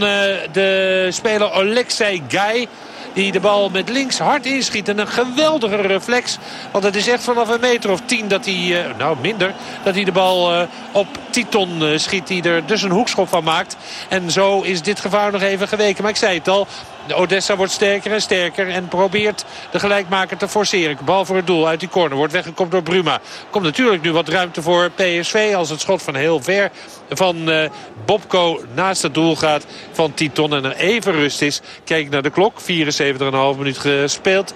de speler Alexei Gai. Die de bal met links hard inschiet. En een geweldige reflex. Want het is echt vanaf een meter of tien dat hij, nou minder, dat hij de bal op Titon schiet. Die er dus een hoekschop van maakt. En zo is dit gevaar nog even geweken. Maar ik zei het al, de Odessa wordt sterker en sterker en probeert de gelijkmaker te forceren. Bal voor het doel uit die corner wordt weggekomen door Bruma. Komt natuurlijk nu wat ruimte voor PSV als het schot van heel ver van uh, Bobko naast het doel gaat van Titon. En er even rust is. Kijk naar de klok. 74,5 minuut gespeeld.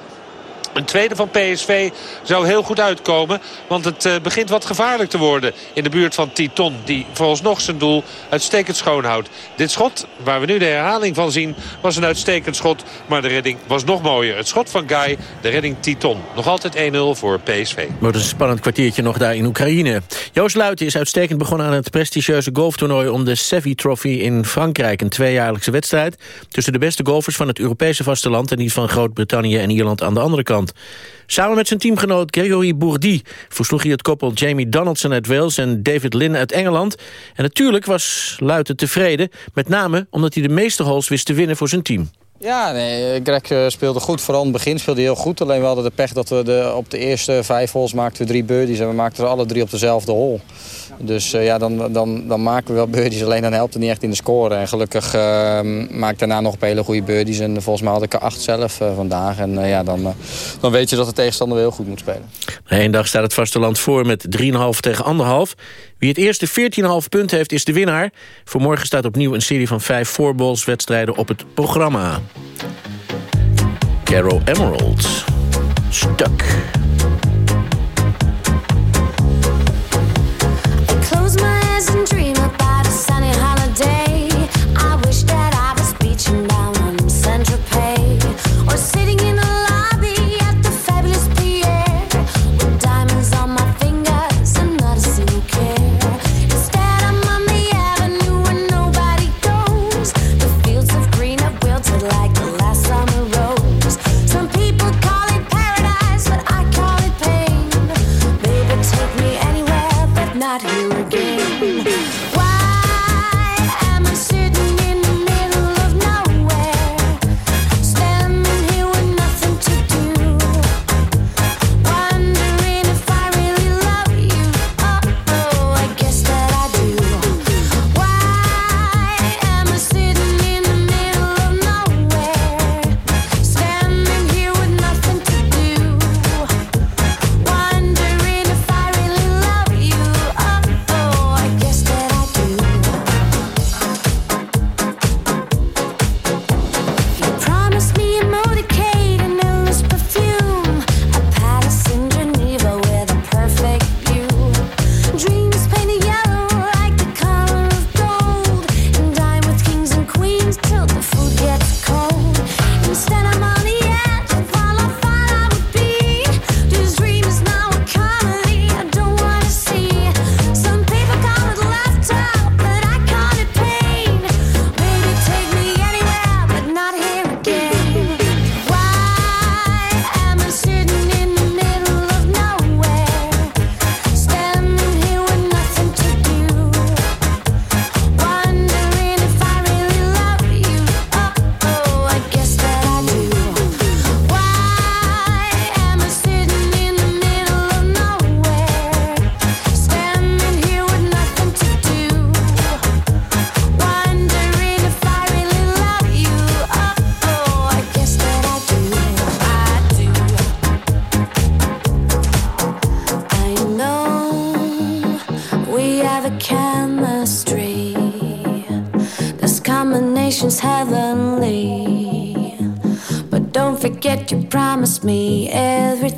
Een tweede van PSV zou heel goed uitkomen. Want het uh, begint wat gevaarlijk te worden in de buurt van Titon. Die vooralsnog zijn doel uitstekend schoonhoudt. Dit schot, waar we nu de herhaling van zien, was een uitstekend schot. Maar de redding was nog mooier. Het schot van Guy, de redding Titon. Nog altijd 1-0 voor PSV. Wordt een spannend kwartiertje nog daar in Oekraïne. Joost Luiten is uitstekend begonnen aan het prestigieuze golftoernooi... om de Sevi Trophy in Frankrijk. Een tweejaarlijkse wedstrijd tussen de beste golfers van het Europese vasteland... en die van Groot-Brittannië en Ierland aan de andere kant. Samen met zijn teamgenoot Gregory Bourdi versloeg hij het koppel Jamie Donaldson uit Wales en David Lynn uit Engeland. En natuurlijk was Luiten tevreden, met name omdat hij de meeste holes wist te winnen voor zijn team. Ja, nee, Greg eh, speelde goed. Vooral in het begin speelde hij heel goed. Alleen we hadden de pech dat we de, op de eerste vijf holes maakten we drie birdies. En we maakten ze alle drie op dezelfde hole. Dus uh, ja, dan, dan, dan maken we wel birdies. Alleen dan helpt het niet echt in de score. En gelukkig uh, maak ik daarna nog een hele goede birdies. En volgens mij had ik er acht zelf uh, vandaag. En ja, dan, dan weet je dat de tegenstander heel goed moet spelen. Eén dag staat het vasteland voor met 3,5 tegen 1,5. Wie het eerste 14,5 punt heeft is de winnaar. Voor morgen staat opnieuw een serie van vijf voorbolswedstrijden op het programma. Caro Emerald. Stuck. You promised me everything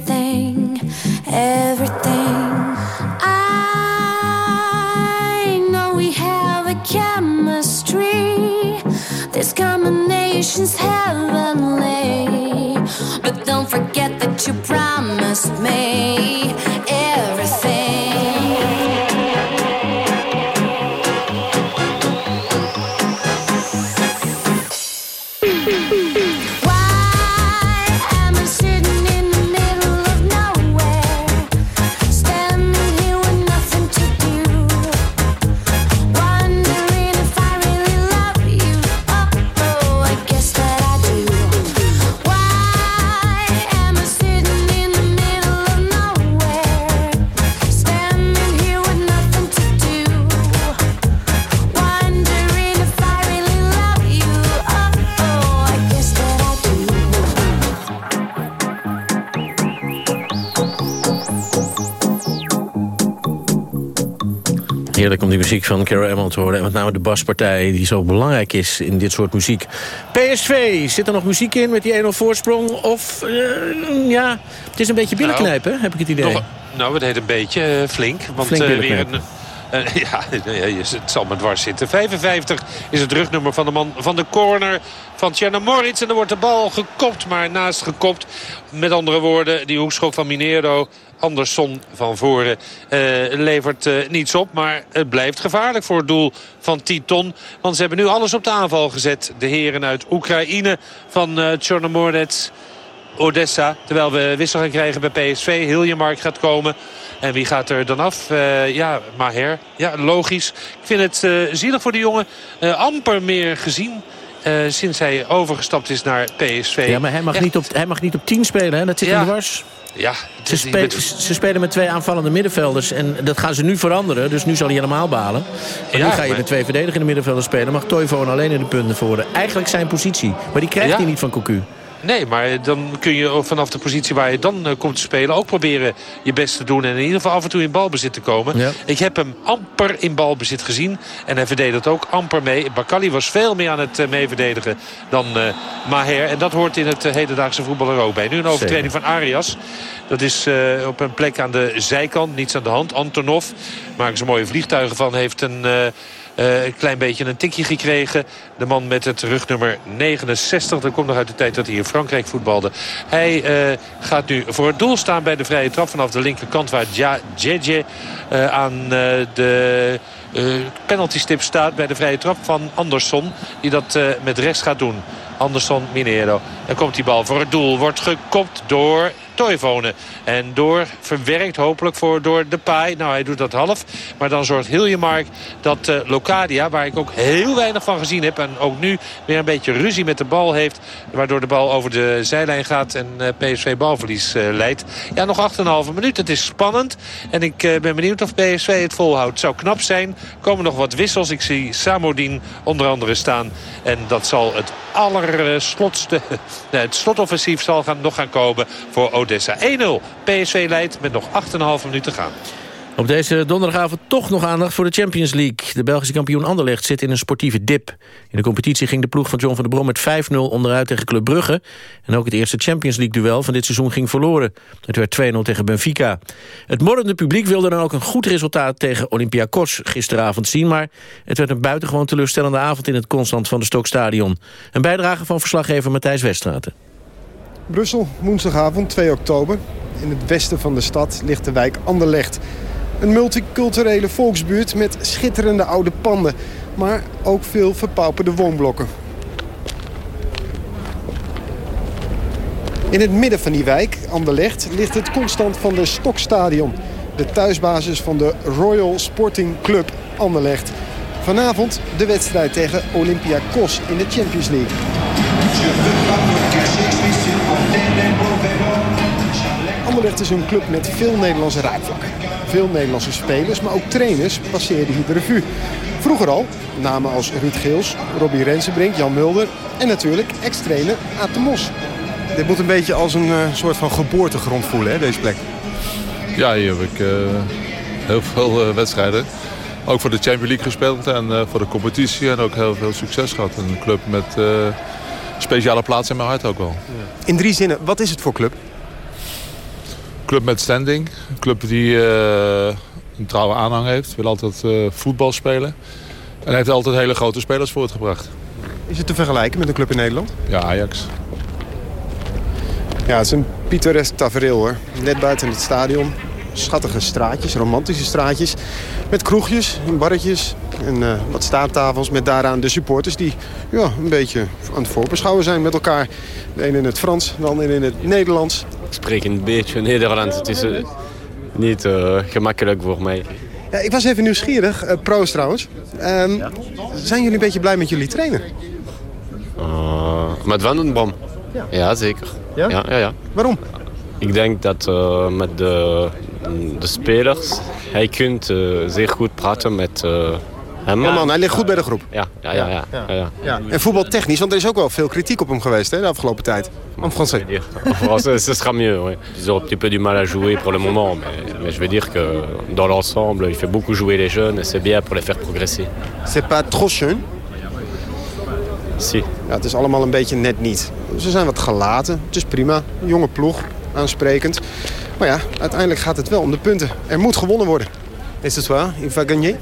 Horen. En met name de baspartij die zo belangrijk is in dit soort muziek. PSV, zit er nog muziek in met die 1-0 voorsprong? Of, uh, ja, het is een beetje nou, heb ik het idee. Nog, nou, het heet een beetje uh, flink. Want flink uh, weer een... Uh, ja, het zal me dwars zitten. 55 is het rugnummer van de man van de corner van Tjerna. En er wordt de bal gekopt, maar naast gekopt. Met andere woorden, die hoekschop van Minero Andersson van voren uh, levert uh, niets op. Maar het blijft gevaarlijk voor het doel van Titon. Want ze hebben nu alles op de aanval gezet. De heren uit Oekraïne van uh, Chornomorets. Odessa. Terwijl we wissel gaan krijgen bij PSV. Hiljemark gaat komen. En wie gaat er dan af? Uh, ja, Maher. Ja, logisch. Ik vind het uh, zielig voor de jongen. Uh, amper meer gezien. sinds hij overgestapt is naar PSV. Ja, maar hij mag, Echt... niet, op, hij mag niet op 10 spelen. Hè? Dat zit ja. in de wars. Ja, ze, spelen, ze, spelen met twee aanvallende middenvelders. En dat gaan ze nu veranderen. Dus nu zal hij helemaal balen. En ja, nu ga je maar... met twee verdedigende middenvelders spelen. Mag Toivonen alleen in de punten voeren. Eigenlijk zijn positie. Maar die krijgt ja. hij niet van Cocu. Nee, maar dan kun je vanaf de positie waar je dan uh, komt te spelen... ook proberen je best te doen en in ieder geval af en toe in balbezit te komen. Ja. Ik heb hem amper in balbezit gezien. En hij verdedigt ook amper mee. Bakali was veel meer aan het uh, meeverdedigen dan uh, Maher. En dat hoort in het hedendaagse voetbal er ook bij. Nu een overtreding van Arias. Dat is op een plek aan de zijkant. Niets aan de hand. Antonov maken ze mooie vliegtuigen van. Heeft een... Uh, een klein beetje een tikje gekregen. De man met het rugnummer 69. Dat komt nog uit de tijd dat hij in Frankrijk voetbalde. Hij uh, gaat nu voor het doel staan bij de vrije trap vanaf de linkerkant... waar Ja Jeje uh, aan de... Penaltystip staat bij de vrije trap van Andersson. Die dat met rechts gaat doen. Andersson, Minero. Dan komt die bal voor het doel. Wordt gekopt door Toivonen. En door verwerkt hopelijk voor door de paai. Nou, hij doet dat half. Maar dan zorgt Hiljemark dat uh, Locadia, waar ik ook heel weinig van gezien heb... en ook nu weer een beetje ruzie met de bal heeft... waardoor de bal over de zijlijn gaat en uh, PSV balverlies uh, leidt. Ja, nog 8,5 minuut. Het is spannend. En ik ben benieuwd of PSV het volhoudt. Zou knap zijn. Komen nog wat wissels. Ik zie Samodin onder andere staan. En dat zal het allerslotste... het slotoffensief zal gaan, nog gaan komen voor Odessa. 1-0. PSV leidt met nog 8,5 minuten gaan. Op deze donderdagavond toch nog aandacht voor de Champions League. De Belgische kampioen Anderlecht zit in een sportieve dip. In de competitie ging de ploeg van John van der Brom met 5-0 onderuit tegen Club Brugge. En ook het eerste Champions League-duel van dit seizoen ging verloren. Het werd 2-0 tegen Benfica. Het morrende publiek wilde dan ook een goed resultaat tegen Olympiakos gisteravond zien. Maar het werd een buitengewoon teleurstellende avond in het Constant van de Stokstadion. Een bijdrage van verslaggever Matthijs Westraten. Brussel, woensdagavond 2 oktober. In het westen van de stad ligt de wijk Anderlecht. Een multiculturele volksbuurt met schitterende oude panden. Maar ook veel verpauperde woonblokken. In het midden van die wijk, Anderlecht, ligt het constant van de Stokstadion. De thuisbasis van de Royal Sporting Club Anderlecht. Vanavond de wedstrijd tegen Olympiakos in de Champions League. Anderlecht is een club met veel Nederlandse raakvlak. Veel Nederlandse spelers, maar ook trainers passeerden hier de revue. Vroeger al, namen als Ruud Geels, Robbie Rensenbrink, Jan Mulder... en natuurlijk ex-trainer Aad de Mos. Dit moet een beetje als een uh, soort van geboortegrond voelen, hè, deze plek. Ja, hier heb ik uh, heel veel uh, wedstrijden. Ook voor de Champions League gespeeld en voor de competitie. En ook heel veel succes gehad. Een club met speciale plaats in mijn hart ook wel. In drie zinnen, wat is het voor club? club met standing. Een club die uh, een trouwe aanhang heeft. Wil altijd uh, voetbal spelen. En heeft altijd hele grote spelers voortgebracht. Is het te vergelijken met een club in Nederland? Ja, Ajax. Ja, het is een pittoresk tafereel hoor. Net buiten het stadion. Schattige straatjes, romantische straatjes. Met kroegjes en barretjes. En uh, wat staattafels met daaraan de supporters die ja, een beetje aan het voorbeschouwen zijn met elkaar. De ene in het Frans, de ander in het Nederlands. Ik spreek een beetje Nederlands. Het is uh, niet uh, gemakkelijk voor mij. Ja, ik was even nieuwsgierig. Pro's trouwens. Um, ja? Zijn jullie een beetje blij met jullie trainer? Met Vandenbom? Ja. ja, zeker. Ja? Ja, ja, ja? Waarom? Ik denk dat met de, de spelers... hij kunt zeer goed praten met Ja man, hij ligt goed bij de groep. Ja, ja, ja. ja, ja. ja, ja. En voetbaltechnisch, want er is ook wel veel kritiek op hem geweest hè, de afgelopen tijd. En français. En français, ce sera mieux. Oui. Ils ont un petit peu du mal à jouer pour le moment. Mais, mais je veux dire que dans l'ensemble, il fait beaucoup jouer les jeunes et c'est bien pour les faire progresser. C'est pas trop jeune? Si. Ja, het is allemaal een beetje net niet. Ze zijn wat gelaten. Het is prima. Een jonge ploeg. Aansprekend. Maar ja, uiteindelijk gaat het wel om de punten. Er moet gewonnen worden. Is het waar? Il va gagner?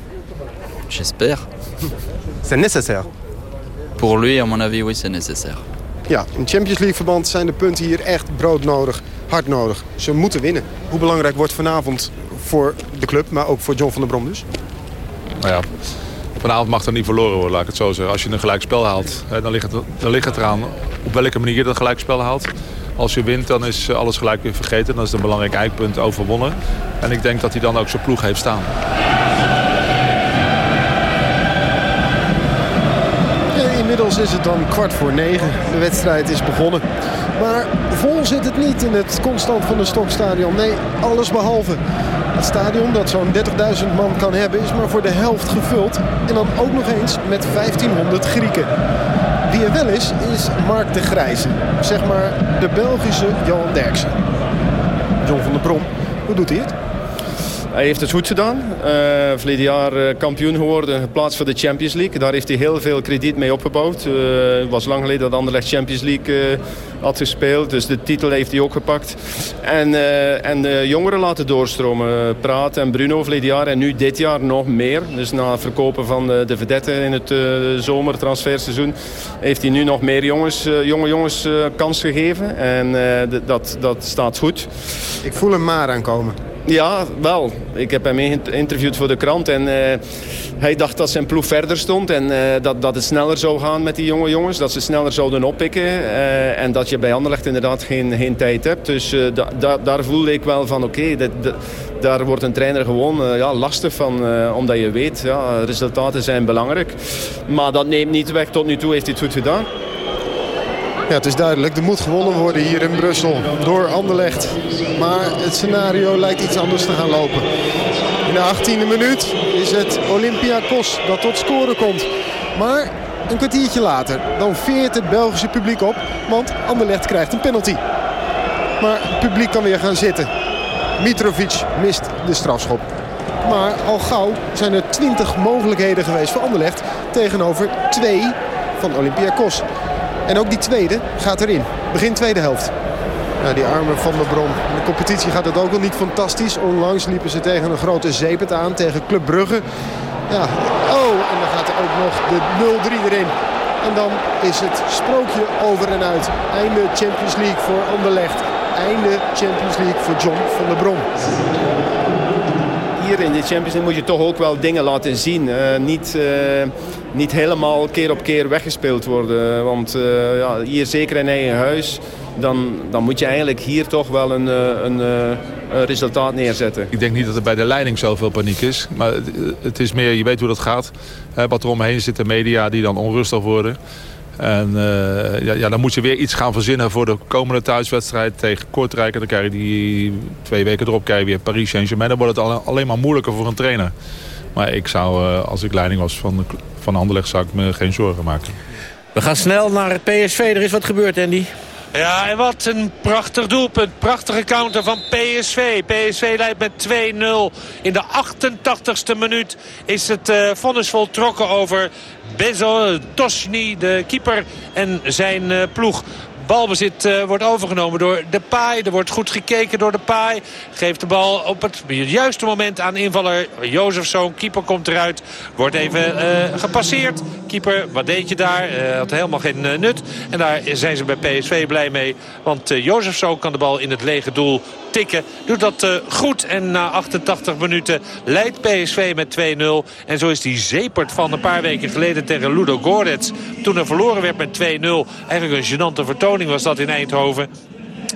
J'espère. C'est nécessaire. Pour lui, à mon avis, oui, c'est nécessaire. Ja, in Champions League verband zijn de punten hier echt broodnodig, hard nodig. Ze moeten winnen. Hoe belangrijk wordt vanavond voor de club, maar ook voor John van der Brom dus? Nou ja, vanavond mag er niet verloren worden, laat ik het zo zeggen. Als je een gelijkspel haalt, dan ligt het, dan ligt het eraan op welke manier je dat gelijkspel haalt. Als je wint, dan is alles gelijk weer vergeten. Dan is het een belangrijk eikpunt overwonnen. En ik denk dat hij dan ook zijn ploeg heeft staan. Inmiddels is het dan kwart voor negen. De wedstrijd is begonnen. Maar vol zit het niet in het constant van de Stokstadion. Nee, alles behalve. Het stadion dat zo'n 30.000 man kan hebben is maar voor de helft gevuld. En dan ook nog eens met 1500 Grieken. Wie er wel is, is Mark de Grijze. Zeg maar de Belgische Johan Derksen. John van der Brom, hoe doet hij het? Hij heeft het goed gedaan. Uh, verleden jaar uh, kampioen geworden, geplaatst voor de Champions League. Daar heeft hij heel veel krediet mee opgebouwd. Uh, het was lang geleden dat Anderlecht Champions League had gespeeld. Dus de titel heeft hij ook gepakt. En, en de jongeren laten doorstromen. Praat en Bruno verleden jaar en nu dit jaar nog meer. Dus na het verkopen van de, de vedetten in het zomertransferseizoen... heeft hij nu nog meer jongens, jonge jongens kans gegeven. En dat, dat staat goed. Ik voel hem maar aankomen. Ja, wel. Ik heb hem geïnterviewd voor de krant en uh, hij dacht dat zijn ploeg verder stond en uh, dat, dat het sneller zou gaan met die jonge jongens. Dat ze sneller zouden oppikken uh, en dat je bij Anderlecht inderdaad geen, geen tijd hebt. Dus da, da, daar voelde ik wel van oké, daar wordt een trainer gewoon ja, lastig van. omdat je weet, ja, resultaten zijn belangrijk. Maar dat neemt niet weg, tot nu toe heeft hij het goed gedaan. Ja, het is duidelijk. Er moet gewonnen worden hier in Brussel door Anderlecht. Maar het scenario lijkt iets anders te gaan lopen. In de 18e minuut is het Olympiakos dat tot scoren komt. Maar een kwartiertje later dan veert het Belgische publiek op. Want Anderlecht krijgt een penalty. Maar het publiek kan weer gaan zitten. Mitrovic mist de strafschop. Maar al gauw zijn er 20 mogelijkheden geweest voor Anderlecht. Tegenover twee van Olympiakos. En ook die tweede gaat erin. Begin tweede helft. Nou, die armen van de Bron. In de competitie gaat het ook wel niet fantastisch. Onlangs liepen ze tegen een grote zeepet aan. Tegen Club Brugge. Ja. Oh, en dan gaat er ook nog de 0-3 erin. En dan is het sprookje over en uit. Einde Champions League voor Anderlecht. Einde Champions League voor John van der Bron hier in de Champions League moet je toch ook wel dingen laten zien. Uh, niet, uh, niet helemaal keer op keer weggespeeld worden. Want uh, ja, hier zeker in eigen huis, dan, dan moet je eigenlijk hier toch wel een, een, een resultaat neerzetten. Ik denk niet dat er bij de leiding zoveel paniek is. Maar het is meer, je weet hoe dat gaat. Wat er omheen zit, de media die dan onrustig worden. En ja, ja, dan moet je weer iets gaan verzinnen voor de komende thuiswedstrijd tegen Kortrijk. En dan krijg je die twee weken erop krijg weer Paris Saint-Germain. Dan wordt het alleen maar moeilijker voor een trainer. Maar ik zou, uh, als ik leiding was van, van Anderlecht, zou ik me geen zorgen maken. We gaan snel naar het PSV. Er is wat gebeurd, Andy. Ja, en wat een prachtig doelpunt. Prachtige counter van PSV. PSV leidt met 2-0. In de 88ste minuut is het uh, vonnis voltrokken over Bezo Tosni, de keeper en zijn uh, ploeg. Balbezit uh, wordt overgenomen door de Paai. Er wordt goed gekeken door de Paai. Geeft de bal op het juiste moment aan invaller Jozefzoon. Keeper komt eruit. Wordt even uh, gepasseerd. Keeper, wat deed je daar? Uh, had helemaal geen nut. En daar zijn ze bij PSV blij mee. Want Jozefzoon kan de bal in het lege doel tikken. Doet dat goed. En na 88 minuten leidt PSV met 2-0. En zo is die zepert van een paar weken geleden tegen Ludo Gorets. Toen er verloren werd met 2-0. Eigenlijk een gênante vertoning was dat in Eindhoven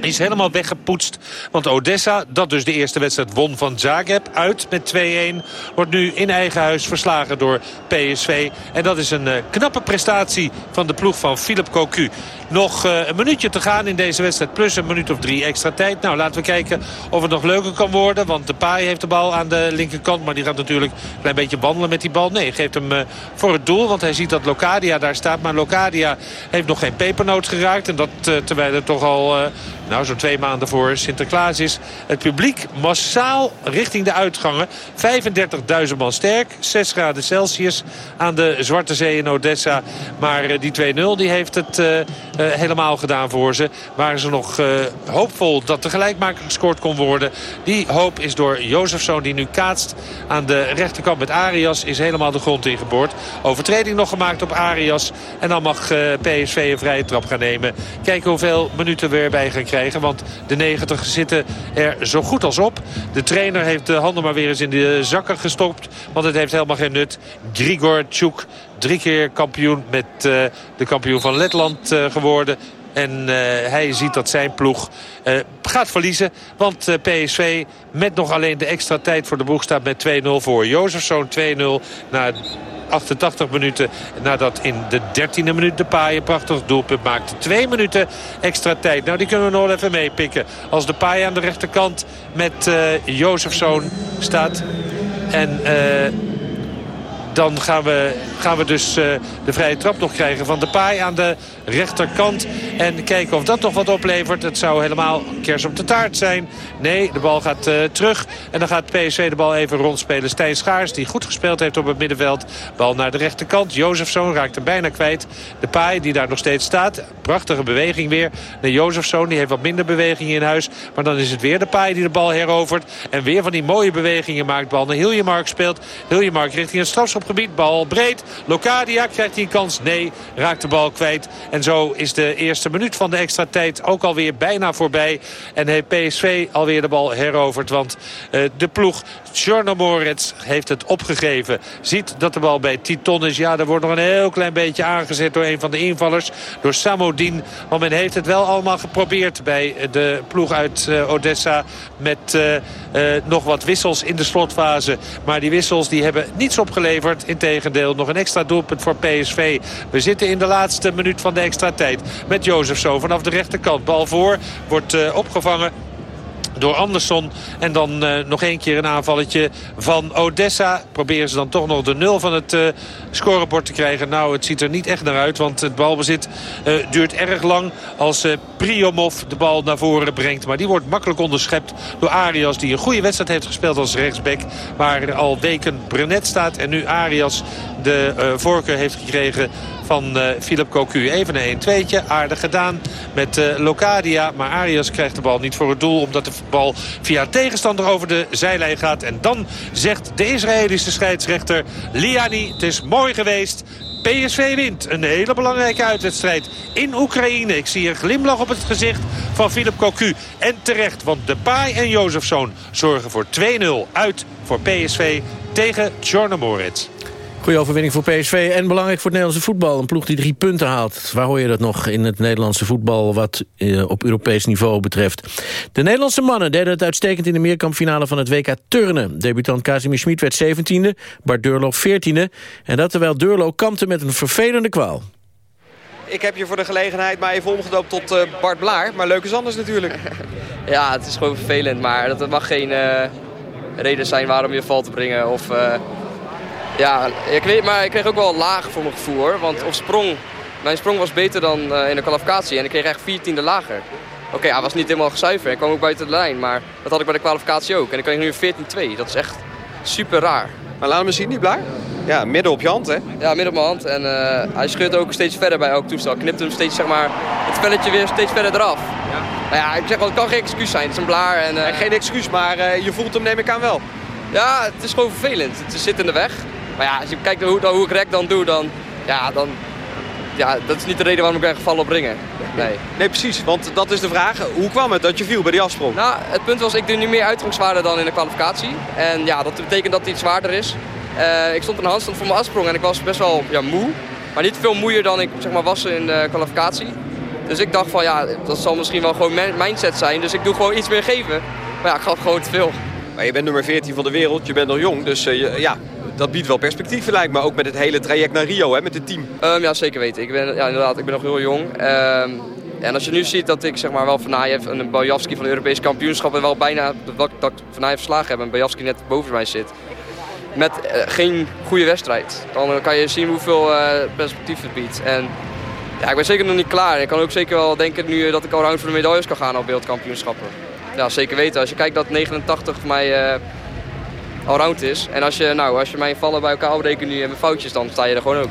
is helemaal weggepoetst. Want Odessa, dat dus de eerste wedstrijd won van Zagreb, uit met 2-1... wordt nu in eigen huis verslagen door PSV. En dat is een uh, knappe prestatie van de ploeg van Philip Cocu. Nog uh, een minuutje te gaan in deze wedstrijd, plus een minuut of drie extra tijd. Nou, laten we kijken of het nog leuker kan worden. Want de Paai heeft de bal aan de linkerkant, maar die gaat natuurlijk een klein beetje wandelen met die bal. Nee, geeft hem uh, voor het doel, want hij ziet dat Locadia daar staat. Maar Locadia heeft nog geen pepernoot geraakt. En dat terwijl er toch al nou, zo'n twee maanden voor Sinterklaas is het publiek massaal richting de uitgangen. 35.000 man sterk, 6 graden Celsius aan de Zwarte Zee in Odessa. Maar uh, die 2-0 die heeft het uh, uh, helemaal gedaan voor ze. Waren ze nog hoopvol dat de gelijkmaker gescoord kon worden. Die hoop is door Jozefzoon die nu kaatst aan de rechterkant met Arias. Is helemaal de grond ingeboord. Overtreding nog gemaakt op Arias. En dan mag PSV een vrije trap gaan nemen. Kijken hoeveel minuten we erbij gaan krijgen. Want de 90 zitten er zo goed als op. De trainer heeft de handen maar weer eens in de zakken gestopt. Want het heeft helemaal geen nut. Grigor Tjoek, drie keer kampioen met uh, de kampioen van Letland uh, geworden. En uh, hij ziet dat zijn ploeg gaat verliezen. Want PSV met nog alleen de extra tijd voor de boeg staat met 2-0 voor. Jozefzoon 2-0 na 88 minuten nadat in de 13e minuut de paai een prachtig doelpunt maakte. Twee minuten extra tijd. Nou, die kunnen we nog even meepikken. Als de paai aan de rechterkant met uh, Jozefzoon staat. En... Uh, dan gaan we, gaan we dus uh, de vrije trap nog krijgen van de paai aan de rechterkant. En kijken of dat nog wat oplevert. Het zou helemaal kers op de taart zijn. Nee, de bal gaat uh, terug. En dan gaat PSV de bal even rondspelen. Stijn Schaars, die goed gespeeld heeft op het middenveld. Bal naar de rechterkant. Jozefzoon raakt hem bijna kwijt. De paai die daar nog steeds staat. Prachtige beweging weer. De Jozefzoon die heeft wat minder beweging in huis. Maar dan is het weer de paai die de bal herovert. En weer van die mooie bewegingen maakt. Bal naar Hiljemark speelt. Hiljemark richting het strafschopgebied. Bal breed. Locadia krijgt hij een kans. Nee, raakt de bal kwijt. En zo is de eerste minuut van de extra tijd ook alweer bijna voorbij. En heeft PSV alweer de bal heroverd. Want uh, de ploeg Moritz heeft het opgegeven. Ziet dat de bal bij Titon is. Ja, er wordt nog een heel klein beetje aangezet door een van de invallers. Door Samodin. Maar men heeft het wel allemaal geprobeerd bij de ploeg uit uh, Odessa. Met nog wat wissels in de slotfase. Maar die wissels die hebben niets opgeleverd. Integendeel, nog een extra doelpunt voor PSV. We zitten in de laatste minuut van de extra tijd. Met Jozef zo vanaf de rechterkant. Bal voor, wordt uh, opgevangen door Andersson. En dan uh, nog één keer een aanvalletje van Odessa. Proberen ze dan toch nog de nul van het uh, scorebord te krijgen. Nou, het ziet er niet echt naar uit. Want het balbezit uh, duurt erg lang als Priomov de bal naar voren brengt. Maar die wordt makkelijk onderschept door Arias. Die een goede wedstrijd heeft gespeeld als rechtsback. Waar al weken Brenet staat. En nu Arias de voorkeur heeft gekregen van uh, Philip Cocu. Even een 1-2'tje. Aardig gedaan met uh, Locadia. Maar Arias krijgt de bal niet voor het doel. Omdat de bal via tegenstander over de zijlijn gaat. En dan zegt de Israëlische scheidsrechter Liani. Het is mooi geweest. PSV wint. Een hele belangrijke uitwedstrijd in Oekraïne. Ik zie een glimlach op het gezicht van Philip Cocu. En terecht, want Depay en Jozefzoon zorgen voor 2-0 uit voor PSV tegen Moritz. Goede overwinning voor PSV en belangrijk voor het Nederlandse voetbal. Een ploeg die drie punten haalt. Waar hoor je dat nog in het Nederlandse voetbal wat eh, op Europees niveau betreft? De Nederlandse mannen deden het uitstekend in de meerkampfinale van het WK Turnen. Debutant Casimir Schmid werd 17e, Bart Deurlo 14e. En dat terwijl Deurlo kampte met een vervelende kwaal. Ik heb je voor de gelegenheid maar even omgedoopt tot uh, Bart Blaar. Maar leuk is anders natuurlijk. ja, het is gewoon vervelend. Maar dat mag geen uh, reden zijn waarom je valt te brengen. Of uh, ja, ik weet, maar ik kreeg ook wel laag voor mijn gevoel hoor. Want op sprong, mijn sprong was beter dan uh, in de kwalificatie en ik kreeg echt 14e lager. Oké, okay, hij was niet helemaal gezuiver. Ik kwam ook buiten de lijn, maar dat had ik bij de kwalificatie ook. En ik kreeg nu 14-2. Dat is echt super raar. Maar laat me zien, niet blij? ja, midden op je hand, hè? Ja, midden op mijn hand. En uh, hij scheurt ook steeds verder bij elk toestel. Knipt hem steeds, zeg maar, het spelletje weer steeds verder eraf. Ja. Nou ja, ik zeg wel, het kan geen excuus zijn. Het is een blaar. En, uh... geen excuus, maar uh, je voelt hem neem ik aan wel. Ja, het is gewoon vervelend. Het zit in de weg. Maar ja, als je kijkt hoe, hoe ik rek dan doe, dan, ja, dan... Ja, dat is niet de reden waarom ik ben gevallen op ringen. Nee. nee, precies. Want dat is de vraag. Hoe kwam het dat je viel bij die afsprong? Nou, het punt was, ik doe nu meer uitgangswaarde dan in de kwalificatie. En ja, dat betekent dat het iets zwaarder is. Uh, ik stond in de handstand voor mijn afsprong en ik was best wel ja, moe. Maar niet veel moeier dan ik zeg maar, was in de kwalificatie. Dus ik dacht van ja, dat zal misschien wel gewoon mijn mindset zijn. Dus ik doe gewoon iets meer geven. Maar ja, ik gaf gewoon te veel. Maar je bent nummer 14 van de wereld, je bent nog jong. Dus uh, je, ja, dat biedt wel perspectief lijkt me. Ook met het hele traject naar Rio, hè, met het team. Um, ja, zeker weten. Ik ben, ja, inderdaad, ik ben nog heel jong. Um, en als je nu ziet dat ik zeg maar, wel Vanayev en een Bajavski van de Europese kampioenschap... en wel bijna dat, dat verslagen heb en Bajavski net boven mij zit... met uh, geen goede wedstrijd. Dan kan je zien hoeveel uh, perspectief het biedt. En ja, ik ben zeker nog niet klaar. Ik kan ook zeker wel denken nu dat ik al round voor de medailles kan gaan op wereldkampioenschappen. Ja, zeker weten. Als je kijkt dat 89 voor mij... allround is. En als je, nou, als je mijn vallen bij elkaar oprekent nu en mijn foutjes, dan sta je er gewoon ook.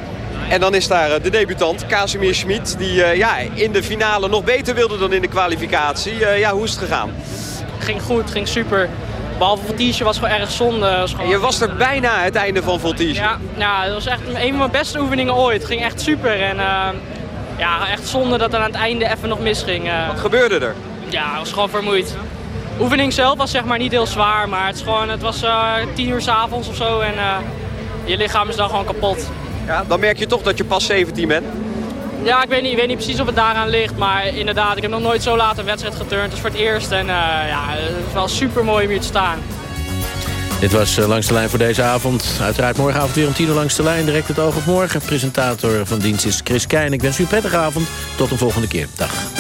En dan is daar de debutant, Casimir Schmid, die uh, ja, in de finale nog beter wilde dan in de kwalificatie. Uh, ja, hoe is het gegaan? Ging goed, ging super. Behalve Voltige was gewoon erg zonde. Was gewoon... Je was er bijna het einde van Voltige. Ja, ja, dat was echt een van mijn beste oefeningen ooit. Het ging echt super. En uh, ja, echt zonde dat er aan het einde even nog misging. Wat gebeurde er? Ja, het was gewoon vermoeid oefening zelf was zeg maar niet heel zwaar, maar het, is gewoon, het was uh, tien uur s avonds of zo en uh, je lichaam is dan gewoon kapot. Ja, dan merk je toch dat je pas 17 bent? Ja, ik weet niet, ik weet niet precies of het daaraan ligt, maar inderdaad, ik heb nog nooit zo laat een wedstrijd geturnd. Dus voor het eerst en uh, ja, het is wel super mooi om hier te staan. Dit was Langs de Lijn voor deze avond. Uiteraard morgenavond weer om tien uur langs de lijn. Direct het oog op morgen. Presentator van dienst is Chris Keijn. Ik wens u een prettige avond. Tot een volgende keer. Dag.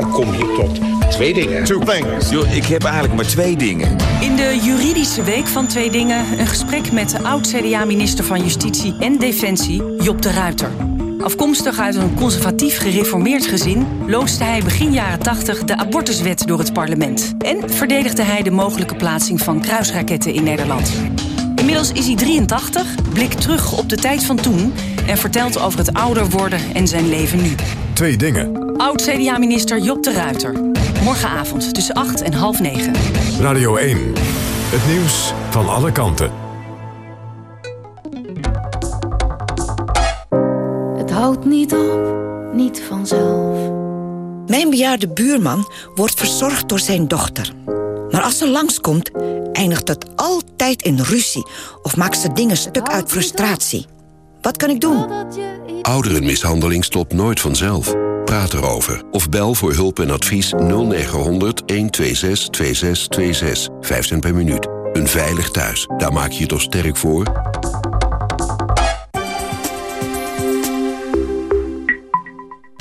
Dan kom je tot twee dingen. Two things. Yo, ik heb eigenlijk maar twee dingen. In de juridische week van Twee Dingen... een gesprek met de oud-CDA-minister van Justitie en Defensie, Job de Ruiter. Afkomstig uit een conservatief gereformeerd gezin... loosde hij begin jaren 80 de abortuswet door het parlement. En verdedigde hij de mogelijke plaatsing van kruisraketten in Nederland. Inmiddels is hij 83, blikt terug op de tijd van toen... en vertelt over het ouder worden en zijn leven nu. Twee dingen. Oud-CDA-minister Job de Ruiter. Morgenavond tussen 8 en half 9. Radio 1. Het nieuws van alle kanten. Het houdt niet op, niet vanzelf. Mijn bejaarde buurman wordt verzorgd door zijn dochter. Maar als ze langskomt, eindigt het altijd in ruzie... of maakt ze dingen stuk uit frustratie. Wat kan ik doen? Ouderenmishandeling stopt nooit vanzelf. Praat erover of bel voor hulp en advies 0900 126 2626. 5 cent per minuut. Een veilig thuis, daar maak je je toch sterk voor?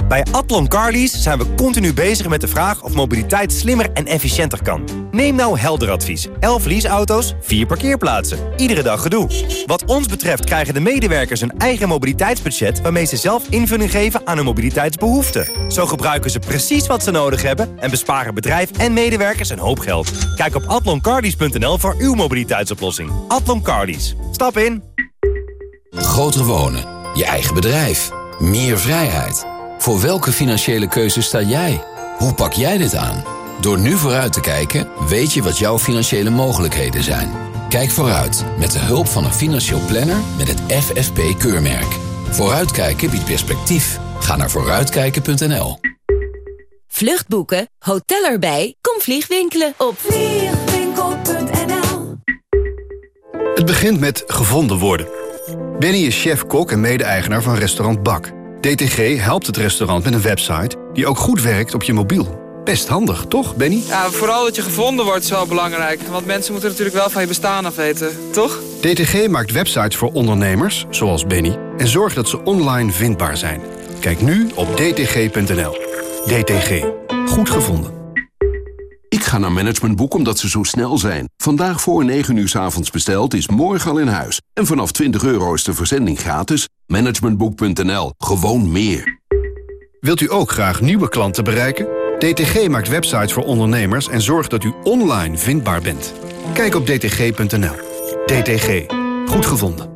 Bij Atlon Carlies zijn we continu bezig met de vraag of mobiliteit slimmer en efficiënter kan. Neem nou helder advies. 11 leaseauto's, 4 parkeerplaatsen. Iedere dag gedoe. Wat ons betreft krijgen de medewerkers een eigen mobiliteitsbudget... waarmee ze zelf invulling geven aan hun mobiliteitsbehoeften. Zo gebruiken ze precies wat ze nodig hebben... en besparen bedrijf en medewerkers een hoop geld. Kijk op atloncarlies.nl voor uw mobiliteitsoplossing. Atlon Carlies. Stap in. Groter wonen. Je eigen bedrijf. Meer vrijheid. Voor welke financiële keuze sta jij? Hoe pak jij dit aan? Door nu vooruit te kijken, weet je wat jouw financiële mogelijkheden zijn. Kijk vooruit met de hulp van een financieel planner met het FFP-keurmerk. Vooruitkijken biedt perspectief. Ga naar vooruitkijken.nl. Vluchtboeken, hotel erbij, kom vliegwinkelen op vliegwinkel.nl. Het begint met gevonden worden. Benny is chef-kok en mede-eigenaar van restaurant Bak. DTG helpt het restaurant met een website die ook goed werkt op je mobiel. Best handig, toch, Benny? Ja, vooral dat je gevonden wordt is wel belangrijk. Want mensen moeten natuurlijk wel van je bestaan af weten, toch? DTG maakt websites voor ondernemers, zoals Benny... en zorgt dat ze online vindbaar zijn. Kijk nu op dtg.nl. DTG. Goed gevonden. Ik ga naar Managementboek omdat ze zo snel zijn. Vandaag voor 9 uur s avonds besteld is morgen al in huis. En vanaf 20 euro is de verzending gratis. Managementboek.nl. Gewoon meer. Wilt u ook graag nieuwe klanten bereiken? DTG maakt websites voor ondernemers en zorgt dat u online vindbaar bent. Kijk op dtg.nl. DTG. Goed gevonden.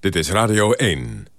Dit is Radio 1.